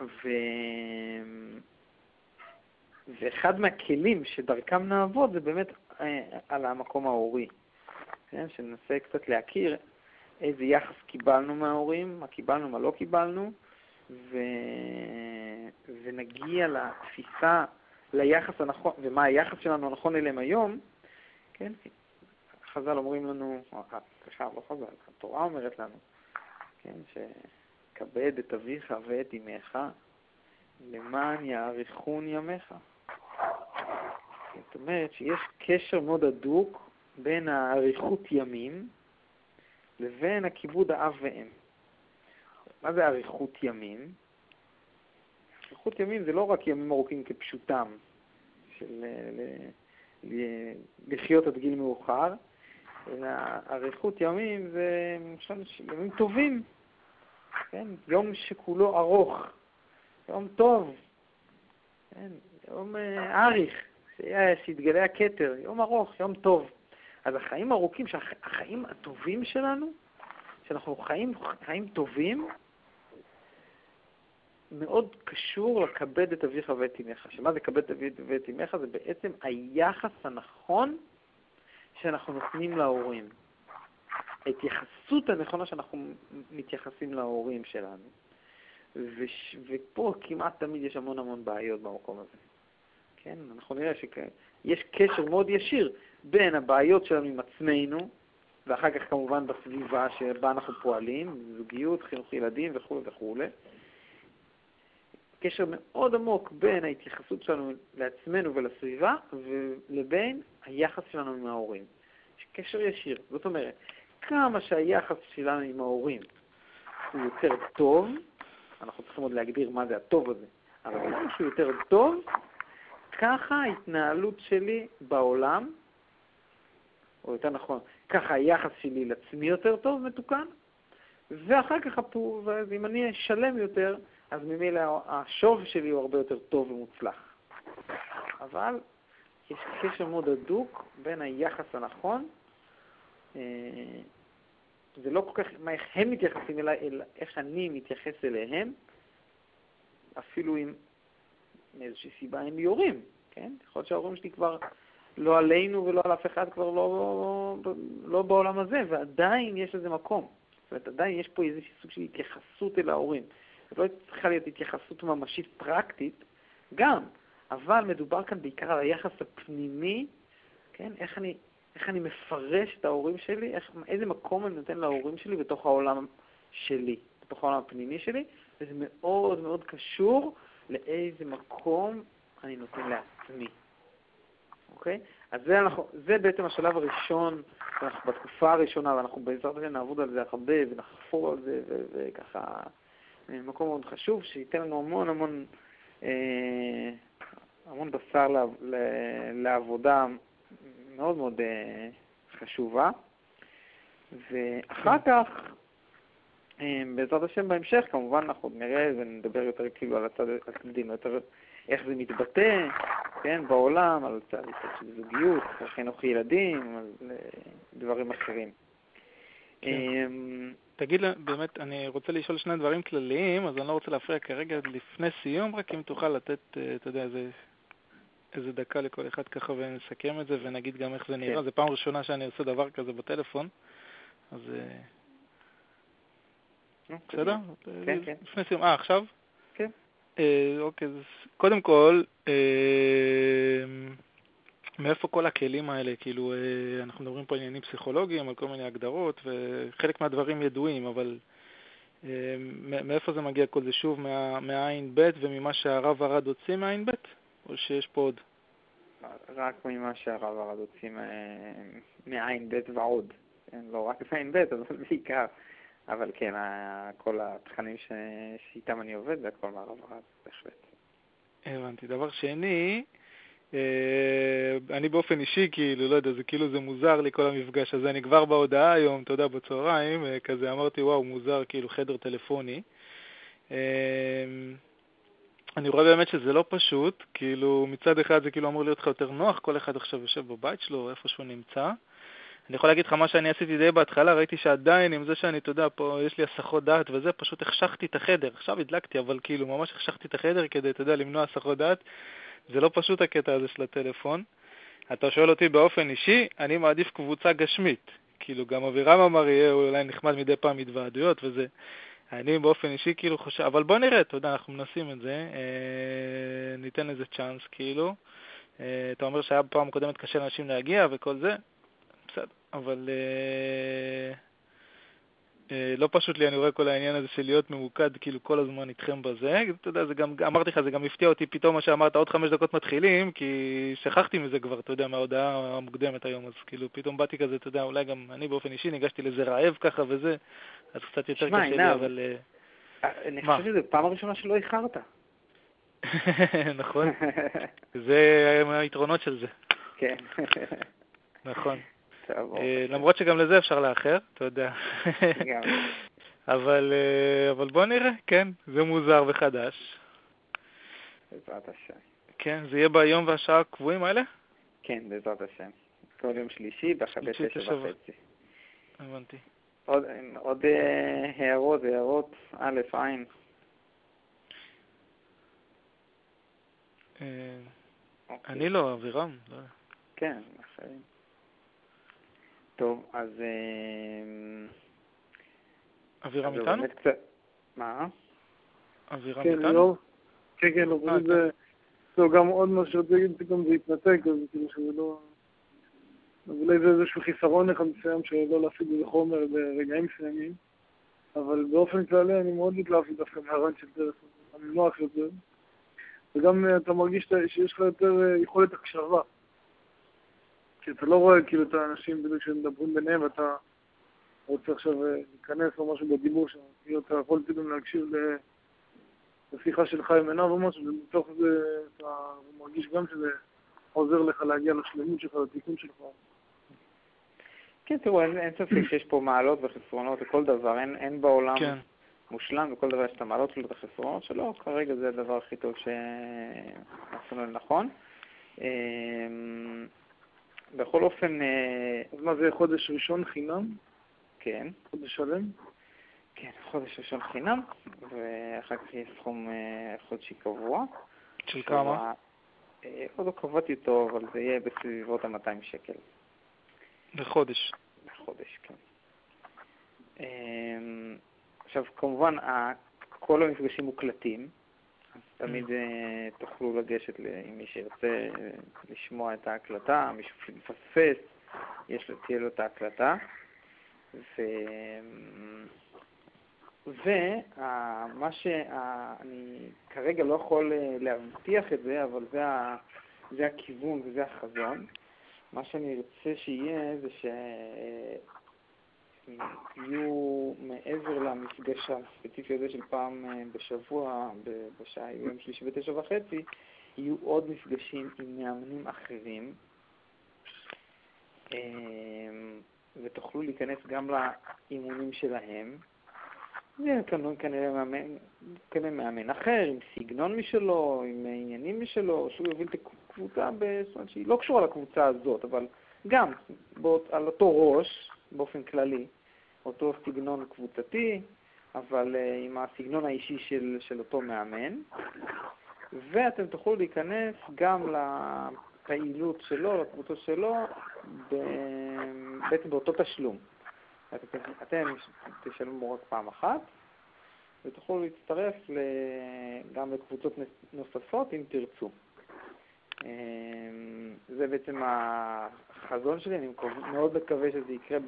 ו... ואחד מהכלים שדרכם נעבוד זה באמת אה, על המקום ההורי. כן? שננסה קצת להכיר איזה יחס קיבלנו מההורים, מה קיבלנו, מה לא קיבלנו, ו... ונגיע לתפיסה, ליחס הנכון, ומה היחס שלנו הנכון אליהם היום, כן? חז"ל אומרים לנו, סליחה, לא חז"ל, התורה אומרת לנו, כן, שכבד את אביך ואת אמך, למען יאריכון ימיך. זאת אומרת שיש קשר מאוד הדוק בין האריכות ימים לבין הכיבוד האב ואם. מה זה אריכות ימים? אריכות ימים זה לא רק ימים ארוכים כפשוטם, של לחיות עד גיל מאוחר, אלא אריכות ימים זה ימים טובים, כן? יום שכולו ארוך, יום טוב, כן? יום אה, אריך, שיתגלה הכתר, יום ארוך, יום טוב. אז החיים ארוכים, החיים הטובים שלנו, שאנחנו חיים חיים טובים, מאוד קשור לכבד את אביך ואת אמך. שמה זה כבד את אביך ואת אמך? זה בעצם היחס הנכון שאנחנו נותנים להורים. ההתייחסות הנכונה שאנחנו מתייחסים להורים שלנו. ופה כמעט תמיד יש המון המון בעיות במקום הזה. כן? אנחנו נראה שיש קשר מאוד ישיר בין הבעיות שלנו עם עצמנו, ואחר כך כמובן בסביבה שבה אנחנו פועלים, זוגיות, חינוך ילדים וכו' וכו'. קשר מאוד עמוק בין ההתייחסות שלנו לעצמנו ולסביבה לבין היחס שלנו עם ההורים. יש קשר ישיר. זאת אומרת, כמה שהיחס שלנו עם ההורים הוא יותר טוב, אנחנו צריכים עוד להגדיר מה זה הטוב הזה, אבל כמה שהוא יותר טוב, ככה ההתנהלות שלי בעולם, או יותר נכון, ככה היחס שלי לעצמי יותר טוב, מתוקן, ואחר כך, אם אני שלם יותר, אז ממילא השוב שלי הוא הרבה יותר טוב ומוצלח. אבל יש קשר מאוד הדוק בין היחס הנכון, אה, זה לא כל כך מה איך הם מתייחסים אליי, אלא איך אני מתייחס אליהם, אפילו אם מאיזושהי סיבה הם יורים, כן? יכול להיות שההורים שלי כבר לא עלינו ולא על אף אחד, כבר לא, לא, לא בעולם הזה, ועדיין יש לזה מקום. זאת אומרת, עדיין יש פה איזשהו סוג של התייחסות אל ההורים. זו לא צריכה להיות התייחסות ממשית פרקטית, גם, אבל מדובר כאן בעיקר על היחס הפנימי, כן? איך אני, איך אני מפרש את ההורים שלי, איך, איזה מקום אני נותן להורים שלי בתוך העולם שלי, בתוך העולם הפנימי שלי, וזה מאוד מאוד קשור לאיזה מקום אני נותן לעצמי. אוקיי? אז זה, אנחנו, זה בעצם השלב הראשון, אנחנו בתקופה הראשונה, ואנחנו בעזרת השם נעבוד על זה הרבה ונחפור על זה וככה מקום מאוד חשוב, שייתן לנו המון המון, אה, המון בשר לעבודה מאוד מאוד אה, חשובה. ואחר כן. כך, בעזרת השם בהמשך, כמובן אנחנו נראה ונדבר יותר כאילו על הצד, הצדדים, יותר איך זה מתבטא, כן, בעולם, על צד של זוגיות, חינוך ילדים, על דברים אחרים. כן. תגיד, באמת, אני רוצה לשאול שני דברים כלליים, אז אני לא רוצה להפריע כרגע לפני סיום, רק אם תוכל לתת, אה, אתה יודע, איזה, איזה דקה לכל אחד ככה ונסכם את זה ונגיד גם איך זה נראה. כן. זו פעם ראשונה שאני עושה דבר כזה בטלפון, אז... אוקיי. בסדר? כן, כן. לפני סיום. אה, עכשיו? כן. אה, אוקיי, אז קודם כל, אה, מאיפה כל הכלים האלה? כאילו, אה, אנחנו מדברים פה על עניינים פסיכולוגיים, על כל מיני הגדרות, וחלק מהדברים ידועים, אבל מאיפה זה מגיע כל זה? שוב, מהעין ב' וממה שהרב ארד הוציא מהעין ב', או שיש פה עוד? רק ממה שהרב ארד הוציא מעין ב' ועוד. כן, לא רק מעין ב', אבל בעיקר. אבל כן, כל התכנים שאיתם אני עובד זה הכל מהרב ארד, בהחלט. הבנתי. דבר שני, אה, אני באופן אישי, כאילו, לא יודע, זה כאילו זה מוזר לי כל המפגש הזה. אני כבר בהודעה היום, אתה יודע, בצהריים, אה, כזה אמרתי, וואו, מוזר, כאילו, חדר טלפוני. אה, אני רואה באמת שזה לא פשוט, כאילו, מצד אחד זה כאילו אמור להיות לך יותר נוח, כל אחד עכשיו יושב בבית שלו, איפה שהוא נמצא. אני יכול להגיד לך מה שאני עשיתי די בהתחלה, ראיתי שעדיין עם זה שאני, אתה יודע, פה יש לי הסחות דעת וזה, פשוט החשכתי את החדר. עכשיו הדלקתי, אבל כאילו ממש החשכתי את החדר כדי, אתה יודע, למנוע הסחות דעת. זה לא פשוט הקטע הזה של הטלפון. אתה שואל אותי באופן אישי, אני מעדיף קבוצה גשמית. כאילו, גם אבירם אמר, יהיה אולי נחמד מדי פעם התוועדויות וזה. אני באופן אישי כאילו חושב, אבל בוא נראה, אתה יודע, אנחנו מנסים את זה, אה, ניתן לזה צ'אנס, כאילו. אה, אתה אומר שהיה בפעם הקודמת קשה לאנשים להגיע וכל זה, בסדר, אבל אה, אה, לא פשוט לי, אני רואה כל העניין הזה של להיות ממוקד כאילו כל הזמן איתכם בזה. אתה יודע, זה גם, אמרתי לך, זה גם הפתיע אותי פתאום מה שאמרת, עוד חמש דקות מתחילים, כי שכחתי מזה כבר, אתה יודע, מההודעה המוקדמת היום, אז כאילו פתאום באתי כזה, אתה יודע, אולי גם אני באופן אישי ניגשתי לזה רעב ככה וזה, אז קצת יותר קשה לי, אבל... אה, אני? חושב שזו פעם ראשונה שלא איחרת. נכון, זה היתרונות של זה, כן. נכון. אה, למרות שגם לזה אפשר לאחר, אתה יודע. אבל, אה, אבל בוא נראה, כן, זה מוזר וחדש. בעזרת השם. כן, זה יהיה ביום והשעה הקבועים האלה? כן, בעזרת השם. כל יום שלישי, שלישי, תשע וחצי. הבנתי. עוד, עוד אה, הערות, הערות, א', ע'. אה, אוקיי. אני לא, אבירם. לא. כן, אחרים. טוב, אז... אה, אבירם איתנו? קצת... מה? אבירם כן, איתנו? לא? כן, כן, לא, אה, פשוט זה... לא, גם עוד משהו שרציתי להגיד, פתאום זה התנתק, אז כאילו שזה לא... אז אולי זה איזשהו חיסרון אחד מסוים שלא להפיק בזה חומר ברגעים מסוימים, אבל באופן כללי אני מאוד התלהבתי דווקא מהרעיון של דרך, אני נוח יותר, וגם אה, אתה מרגיש שיש לך יותר אה, יכולת הקשבה. כי אתה לא רואה כאילו את האנשים בדיוק שמדברים ביניהם ואתה רוצה עכשיו אה, להיכנס או משהו בדיבור שם, כאילו אתה יכול פתאום להקשיב. לשיחה שלך עם עיניו או משהו, ומתוך זה אתה מרגיש גם שזה עוזר לך להגיע לשלמות שלך, לתיקון שלך. כן, תראו, אין, אין ספק שיש פה מעלות וחסרונות לכל דבר, אין, אין בעולם כן, מושלם, וכל דבר יש את המעלות שלו ואת החסרונות שלו, כרגע זה הדבר הכי טוב שעשינו לנכון. בכל אופן, אה, אז מה זה חודש ראשון חינם? כן, חודש שלם? כן, חודש ראשון חינם, ואחר כך יהיה סכום אה, חודשי קבוע. של כמה? אה, עוד לא קבעתי אותו, אבל זה יהיה בסביבות ה-200 שקל לחודש. בחודש, כן. עכשיו, כמובן, כל המפגשים מוקלטים, תמיד אה, תוכלו לגשת, ל- אם מי שירצה אה, לשמוע את ההקלטה, מי שמפספס, יש לו, תהיה לו את ההקלטה. ו... ומה שאני כרגע לא יכול אה, להבטיח את זה, אבל זה, ה, זה הכיוון וזה החזון. מה שאני ארצה שיהיה זה שיהיו מעבר למפגש הספציפי הזה של פעם אה, בשבוע, בשעה, יום שלישי בתשע וחצי, יהיו עוד מפגשים עם מאמנים אחרים, אה, ותוכלו להיכנס גם לאימונים שלהם. זה כנראה, מאמן, כנראה מאמן אחר, עם סגנון משלו, עם עניינים משלו, שהוא יוביל את הקבוצה, זאת אומרת שהיא לא קשורה לקבוצה הזאת, אבל גם באות, על אותו ראש, באופן כללי, אותו סגנון קבוצתי, אבל uh, עם הסגנון האישי של, של אותו מאמן, ואתם תוכלו להיכנס גם לפעילות שלו, לקבוצה שלו, ב, בעצם באותו תשלום. אתם, אתם תשלמו רק פעם אחת, ותוכלו להצטרף גם לקבוצות נוספות אם תרצו. אמ, זה בעצם החזון שלי, אני מאוד מקווה שזה יקרה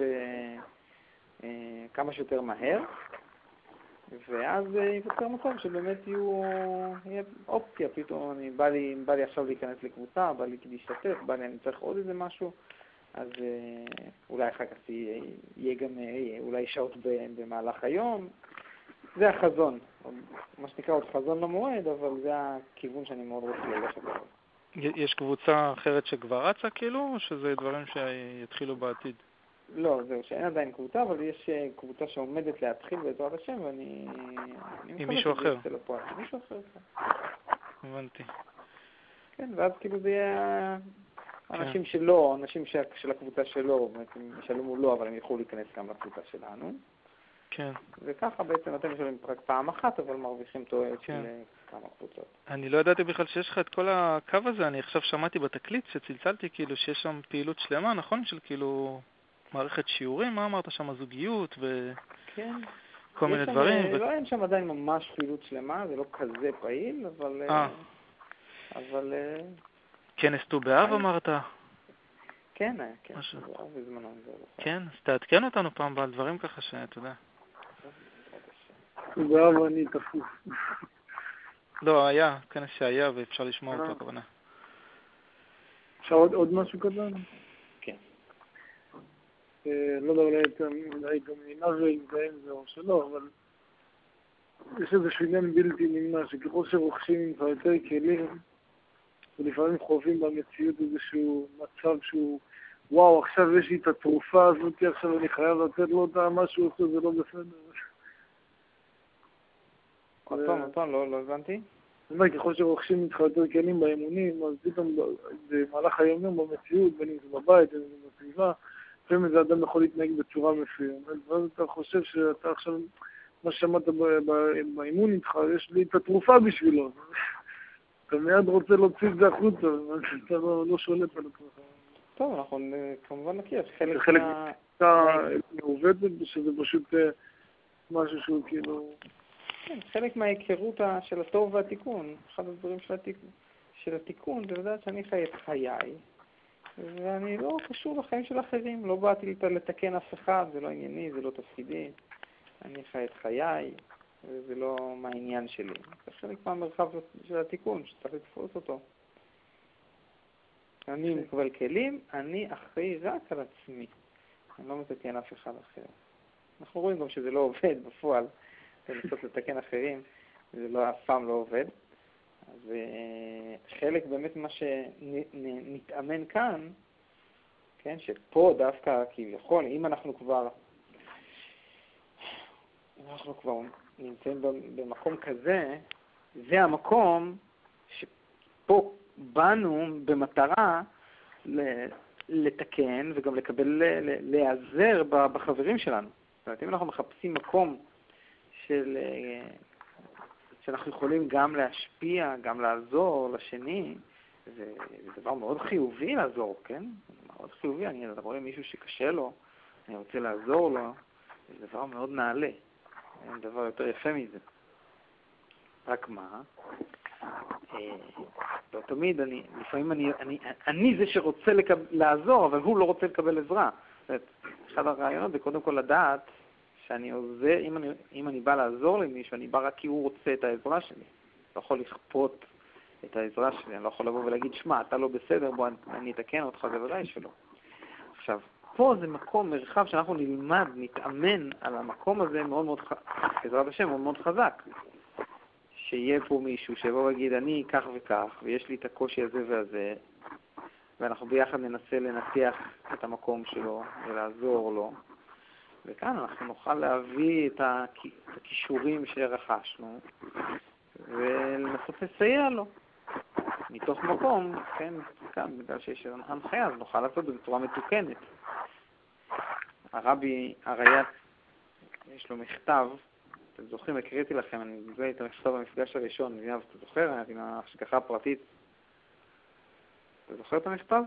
בכמה שיותר מהר, ואז אה, ייווצר מקום שבאמת יהיו, יהיה אופציה, פתאום אני, בא, לי, בא לי עכשיו להיכנס לקבוצה, בא לי להשתתף, בא לי אני צריך עוד איזה משהו, אז אה, אולי אחר כך יהיה, יהיה גם אה, אולי שעות במהלך היום. זה החזון, מה שנקרא עוד חזון למועד, אבל זה הכיוון שאני מאוד רוצה ללכת אליו. יש קבוצה אחרת שכבר רצה כאילו, או שזה דברים שיתחילו בעתיד? לא, זהו, שאין עדיין קבוצה, אבל יש אה, קבוצה שעומדת להתחיל בעזרת השם, ואני... אני מקווה מישהו אחר. עם מישהו אחר, כן. הבנתי. כן, ואז כאילו זה יהיה אנשים שלו, אנשים של הקבוצה שלו, הם ישלמו לו, אבל הם יוכלו להיכנס גם לקבוצה שלנו. כן. וככה בעצם אתם משלמים רק פעם אחת, אבל מרוויחים תועלת כן. של אה, כמה קבוצות. אני לא ידעתי בכלל שיש לך את כל הקו הזה, אני עכשיו שמעתי בתקליט שצלצלתי כאילו שיש שם פעילות שלמה, נכון? של כאילו מערכת שיעורים, מה אמרת שם? זוגיות ו... כן. כל מיני שם, דברים. אה, לא, אין שם עדיין ממש פעילות שלמה, זה לא כזה פעיל, אבל... אה, אה. אבל... כנס ט"ו באב אמרת? כן, היה, כן. משהו. זה היה בזמנו, לא. כן, אז תעדכן אותנו פעם על דברים ככה שאתה יודע. באב אני תפוס. לא, היה, כנס שהיה ואפשר לשמוע אותו, אה. הכוונה. אפשר עוד- עוד משהו קטן? כן. אה, לא יודע, אולי גם עיניו יזדהה עם זה או שלא, אבל יש איזשהו עניין בלתי נמנע, שככל שרוכשים ממך יותר כלים, ולפעמים חווים במציאות איזשהו מצב שהוא, וואו, עכשיו יש לי את התרופה הזאת, עכשיו אני חייב לתת לו אותה, מה שהוא עושה זה לא בסדר. עוד פעם, עוד פעם, לא לא הבנתי. אני אומר, ככל שרוכשים איתך יותר כלים באימונים, אז פתאום במהלך היום-יום במציאות, בין אם זה בבית, בין אם זה בסביבה, לפעמים איזה אדם יכול להתנהג בצורה מסוימת, ואז אתה חושב שאתה עכשיו, מה ששמעת באימון איתך, יש לי את התרופה בשבילו. אתה מיד רוצה להוציא את זה החוצה, אתה לא, לא שולט על עצמך. טוב, אנחנו אה, כמובן נכיר, חלק חלק מה... אתה מעוותת, שזה פשוט אה, משהו שהוא כאילו... כן, חלק מההיכרות של הטוב והתיקון, אחד הדברים של התיקון, של התיקון זה לדעת שאני חי את חיי, ואני לא קשור לחיים של אחרים, לא באתי לת- לתקן אף אחד, זה לא ענייני, זה לא תפקידי, אני חי את חיי, וזה לא מהעניין שלי. זה חלק מהמרחב של התיקון, שצריך לתפוס אותו. אני מקבל כלים, אני אחראי רק על עצמי, אני לא מתקן אף אחד אחר. אנחנו רואים גם שזה לא עובד בפועל. לנסות לתקן אחרים, זה לא, אף פעם לא עובד. אז אה, חלק באמת מה שנתאמן כאן, כן, שפה דווקא כביכול, אם אנחנו כבר, אם אנחנו כבר נמצאים במקום כזה, זה המקום שפה באנו במטרה לתקן וגם לקבל, להיעזר בחברים שלנו. זאת אומרת, אם אנחנו מחפשים מקום של, אה, שאנחנו יכולים גם להשפיע, גם לעזור לשני, זה, זה דבר מאוד חיובי לעזור, כן? מאוד חיובי, אני רואה מישהו שקשה לו, אני רוצה לעזור לו, זה דבר מאוד נעלה, אין דבר יותר יפה מזה. רק מה? אה, לא תמיד, אני, לפעמים אני, אני, אני זה שרוצה לקב, לעזור, אבל הוא לא רוצה לקבל עזרה. זאת אומרת, אחד הרעיונות זה קודם כל לדעת שאני עוזר, אם אני, אם אני בא לעזור למישהו, אני בא רק כי הוא רוצה את העזרה שלי. לא יכול לכפות את העזרה שלי, אני לא יכול לבוא ולהגיד, שמע, אתה לא בסדר, בוא אני אתקן אותך, זה ודאי שלא. עכשיו, פה זה מקום, מרחב שאנחנו נלמד, נתאמן על המקום הזה מאוד מאוד, בעזרת השם, מאוד מאוד חזק. שיהיה פה מישהו שיבוא ויגיד, אני כך וכך, ויש לי את הקושי הזה והזה, ואנחנו ביחד ננסה לנתח את המקום שלו ולעזור לו. וכאן אנחנו נוכל להביא את הכישורים שרכשנו ולנסות לסייע לו. מתוך מקום, כן, כאן, בגלל שיש הנחיה, אז נוכל לעשות את זה בצורה מתוקנת. הרבי הריי"צ, יש לו מכתב, אתם זוכרים, הקראתי לכם, אני נדמה את המכתב במפגש הראשון, נדמה, אתה זוכר, עם ההשגחה הפרטית. אתה זוכר את המכתב?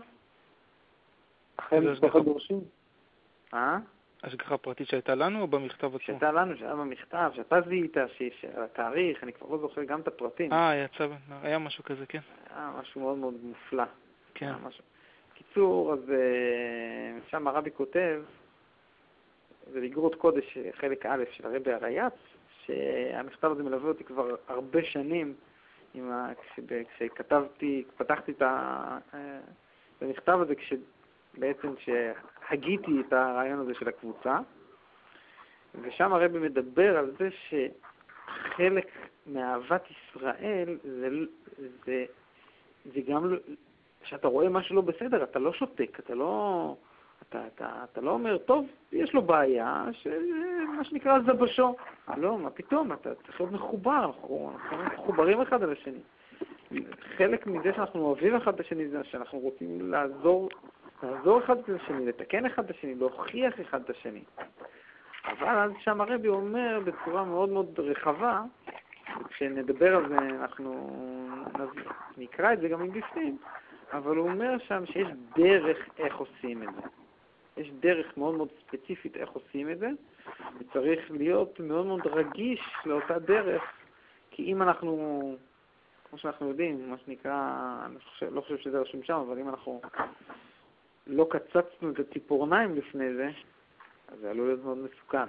אחרי משפחת דורשים? אה? השגחה פרטית שהייתה לנו או במכתב עצמו? שהייתה לנו, שהיה במכתב, שאתה זיהית, שהתאריך, אני כבר לא זוכר גם את הפרטים. אה, יצא, היה משהו כזה, כן. היה משהו מאוד מאוד מופלא. כן. משהו. קיצור, אז שם הרבי כותב, זה באגרות קודש, חלק א' של הרבי הריי"צ, שהמכתב הזה מלווה אותי כבר הרבה שנים, ה... כשכתבתי, פתחתי את המכתב הזה, כש... בעצם שהגיתי את הרעיון הזה של הקבוצה, ושם הרבי מדבר על זה שחלק מאהבת ישראל זה, זה, זה גם, כשאתה רואה משהו לא בסדר, אתה לא שותק, אתה לא, אתה, אתה, אתה לא אומר, טוב, יש לו בעיה, מה שנקרא זבשו. לא, מה פתאום, אתה צריך להיות מחובר, אנחנו מחוברים אחד על השני. חלק מזה שאנחנו אוהבים אחד את השני זה שאנחנו רוצים לעזור לעזור אחד השני, לתקן אחד את השני, להוכיח אחד את השני. אבל אז שם הרבי אומר בצורה מאוד מאוד רחבה, כשנדבר על זה אנחנו נקרא את זה גם מבפנים, אבל הוא אומר שם שיש דרך איך עושים את זה. יש דרך מאוד מאוד ספציפית איך עושים את זה, וצריך להיות מאוד מאוד רגיש לאותה דרך, כי אם אנחנו, כמו שאנחנו יודעים, מה שנקרא, אני חושב, לא חושב שזה רשום שם, אבל אם אנחנו לא קצצנו את הציפורניים לפני זה, אז זה עלול להיות מאוד מסוכן.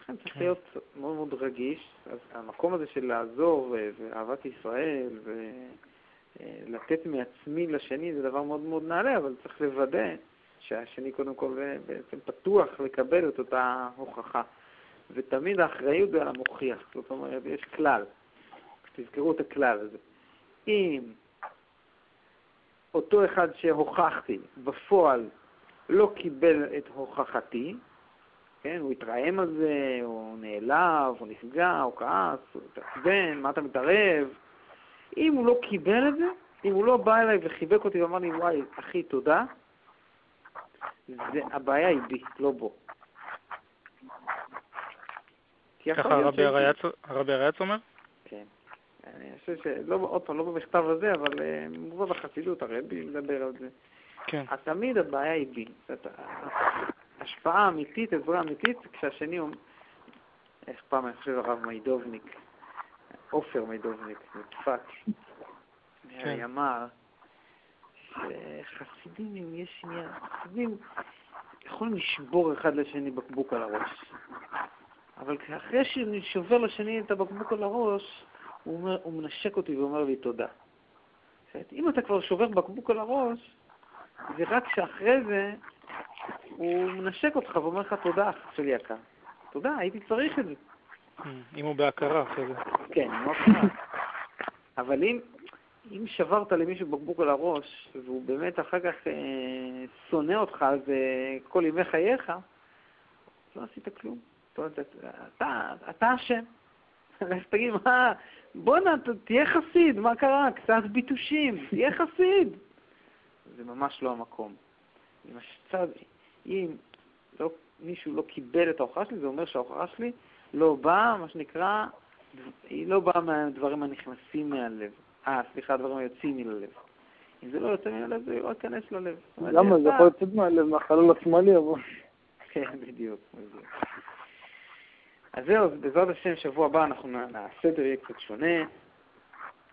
לכן צריך כן. להיות מאוד מאוד רגיש. אז המקום הזה של לעזור ואהבת ישראל ולתת מעצמי לשני זה דבר מאוד מאוד נעלה, אבל צריך לוודא שהשני קודם כל בעצם פתוח לקבל את אותה הוכחה. ותמיד האחריות זה על המוכיח. זאת אומרת, יש כלל. תזכרו את הכלל הזה. אם אותו אחד שהוכחתי בפועל לא קיבל את הוכחתי, כן, הוא התרעם על זה, הוא נעלב, הוא נפגע, הוא כעס, הוא התעצבן, מה אתה מתערב? אם הוא לא קיבל את זה, אם הוא לא בא אליי וחיבק אותי ואמר לי, וואי, אחי, תודה, זה, הבעיה היא בי, לא בו. ככה הרבי הריאץ אומר? כן. אני חושב שלא, עוד פעם, לא במכתב הזה, אבל אה, מובא בחסידות, הרבי מדבר על זה. כן. אז תמיד הבעיה היא בי. השפעה אמיתית, עזרה אמיתית, כשהשני אומר, איך פעם אני חושב הרב מיידובניק, עופר מיידובניק, מצפת, כן. אמר שחסידים, אם יש עניין, חסידים יכולים לשבור אחד לשני בקבוק על הראש. אבל אחרי שאני שובר לשני את הבקבוק על הראש, הוא, אומר, הוא מנשק אותי ואומר לי תודה. אם אתה כבר שובר בקבוק על הראש, זה רק שאחרי זה הוא מנשק אותך ואומר לך תודה, אח שלי יקר. תודה, הייתי צריך את זה. אם הוא בהכרה אחרי זה. כן, אם הוא בהכרה. אבל אם, אם שברת למישהו בקבוק על הראש, והוא באמת אחר כך אה, שונא אותך על זה כל ימי חייך, לא עשית כלום. אתה, אתה אשם. לך תגיד, מה, בואנה, תהיה חסיד, מה קרה? קצת ביטושים, תהיה חסיד. זה ממש לא המקום. אם, השצד, אם לא, מישהו לא קיבל את ההוכחה שלי, זה אומר שההוכחה שלי לא באה, מה שנקרא, היא לא באה מהדברים הנכנסים מהלב. אה, סליחה, הדברים היוצאים מן הלב. אם זה לא יוצא מן הלב, זה לא ייכנס ללב. למה? זה יכול לצאת מהלב, מהחלול השמאלי, אבל... כן, בדיוק. אז זהו, בעזרת השם, שבוע הבא אנחנו, הסדר יהיה קצת שונה.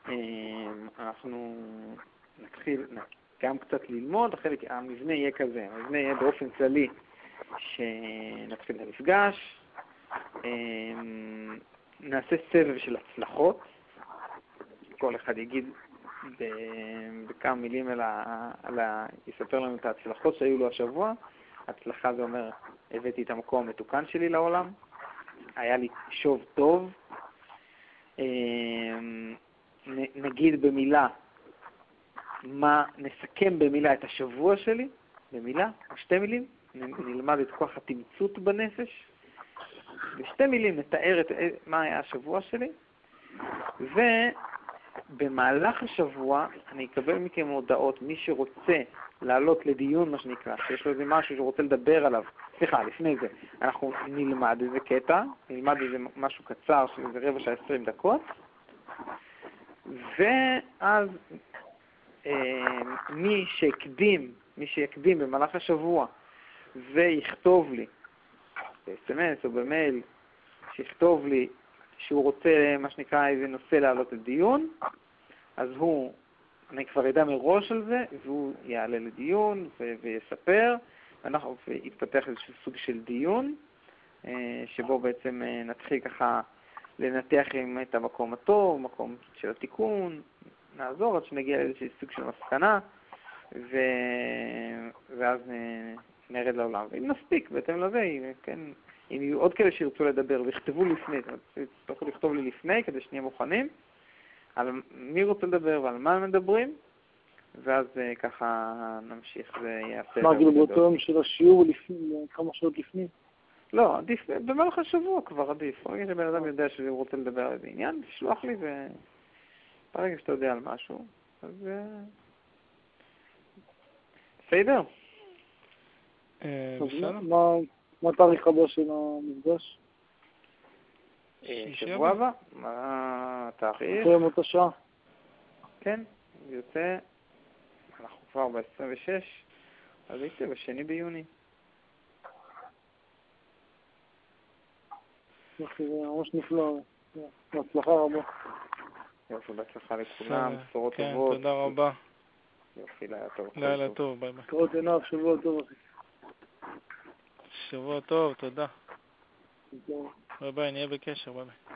אמ, אנחנו נתחיל גם קצת ללמוד, החלק, המבנה יהיה כזה, המבנה יהיה באופן כללי שנתחיל את המפגש, אמ, נעשה סבב של הצלחות, כל אחד יגיד בכמה מילים על ה, על ה... יספר לנו את ההצלחות שהיו לו השבוע. הצלחה זה אומר, הבאתי את המקום המתוקן שלי לעולם, היה לי שוב טוב. אמ, נגיד במילה, מה, נסכם במילה את השבוע שלי, במילה, או שתי מילים, נלמד את כוח התמצות בנפש. בשתי מילים נתאר את מה היה השבוע שלי, ובמהלך השבוע אני אקבל מכם הודעות, מי שרוצה לעלות לדיון, מה שנקרא, שיש לו איזה משהו שהוא רוצה לדבר עליו, סליחה, לפני זה, אנחנו נלמד איזה קטע, נלמד איזה משהו קצר של איזה רבע שעה עשרים דקות, ואז אה, מי שהקדים, מי שיקדים במהלך השבוע ויכתוב לי, ב-SMS או במייל, שיכתוב לי שהוא רוצה, מה שנקרא, איזה נושא להעלות לדיון, אז הוא אני כבר אדע מראש על זה, והוא יעלה לדיון ויספר, ואנחנו, ויתפתח איזשהו סוג של דיון, אה, שבו בעצם אה, נתחיל ככה לנתח עם את המקום הטוב, מקום של התיקון, נעזור עד שנגיע לאיזשהו סוג של מסקנה, ו... ואז נרד לעולם. ואם נספיק, בהתאם לזה, כן, אם יהיו עוד כאלה שירצו לדבר ויכתבו לפני, יצטרכו לכתוב לי לפני כדי שנהיה מוכנים. על מי רוצה לדבר ועל מה מדברים, ואז אה, ככה נמשיך ויעשה... מה, כאילו באותו יום של השיעור כמה שעות לפני? לא, עדיף, במהלך השבוע כבר עדיף. ברגע שבן אדם יודע שהוא רוצה לדבר על איזה עניין, תשלוח לי, וברגע שאתה יודע על משהו, אז... אה, בסדר? אה, מה התאריך הבא של המפגש? שבוע הבא? מה התאריך? אחרי מות השעה. כן, יוצא, כבר ב-26, אז הייתי בשני ביוני. יופי, זה ממש נפלא. בהצלחה רבה. יופי, בהצלחה לכולם. בשורות כן, טובות. תודה רבה. יופי, לילה טוב. לילה טוב, ביי ביי. קרות עיניו, שבוע טוב, אחי. שבוע טוב, תודה. טוב. ביי ביי, נהיה בקשר, ביי ביי.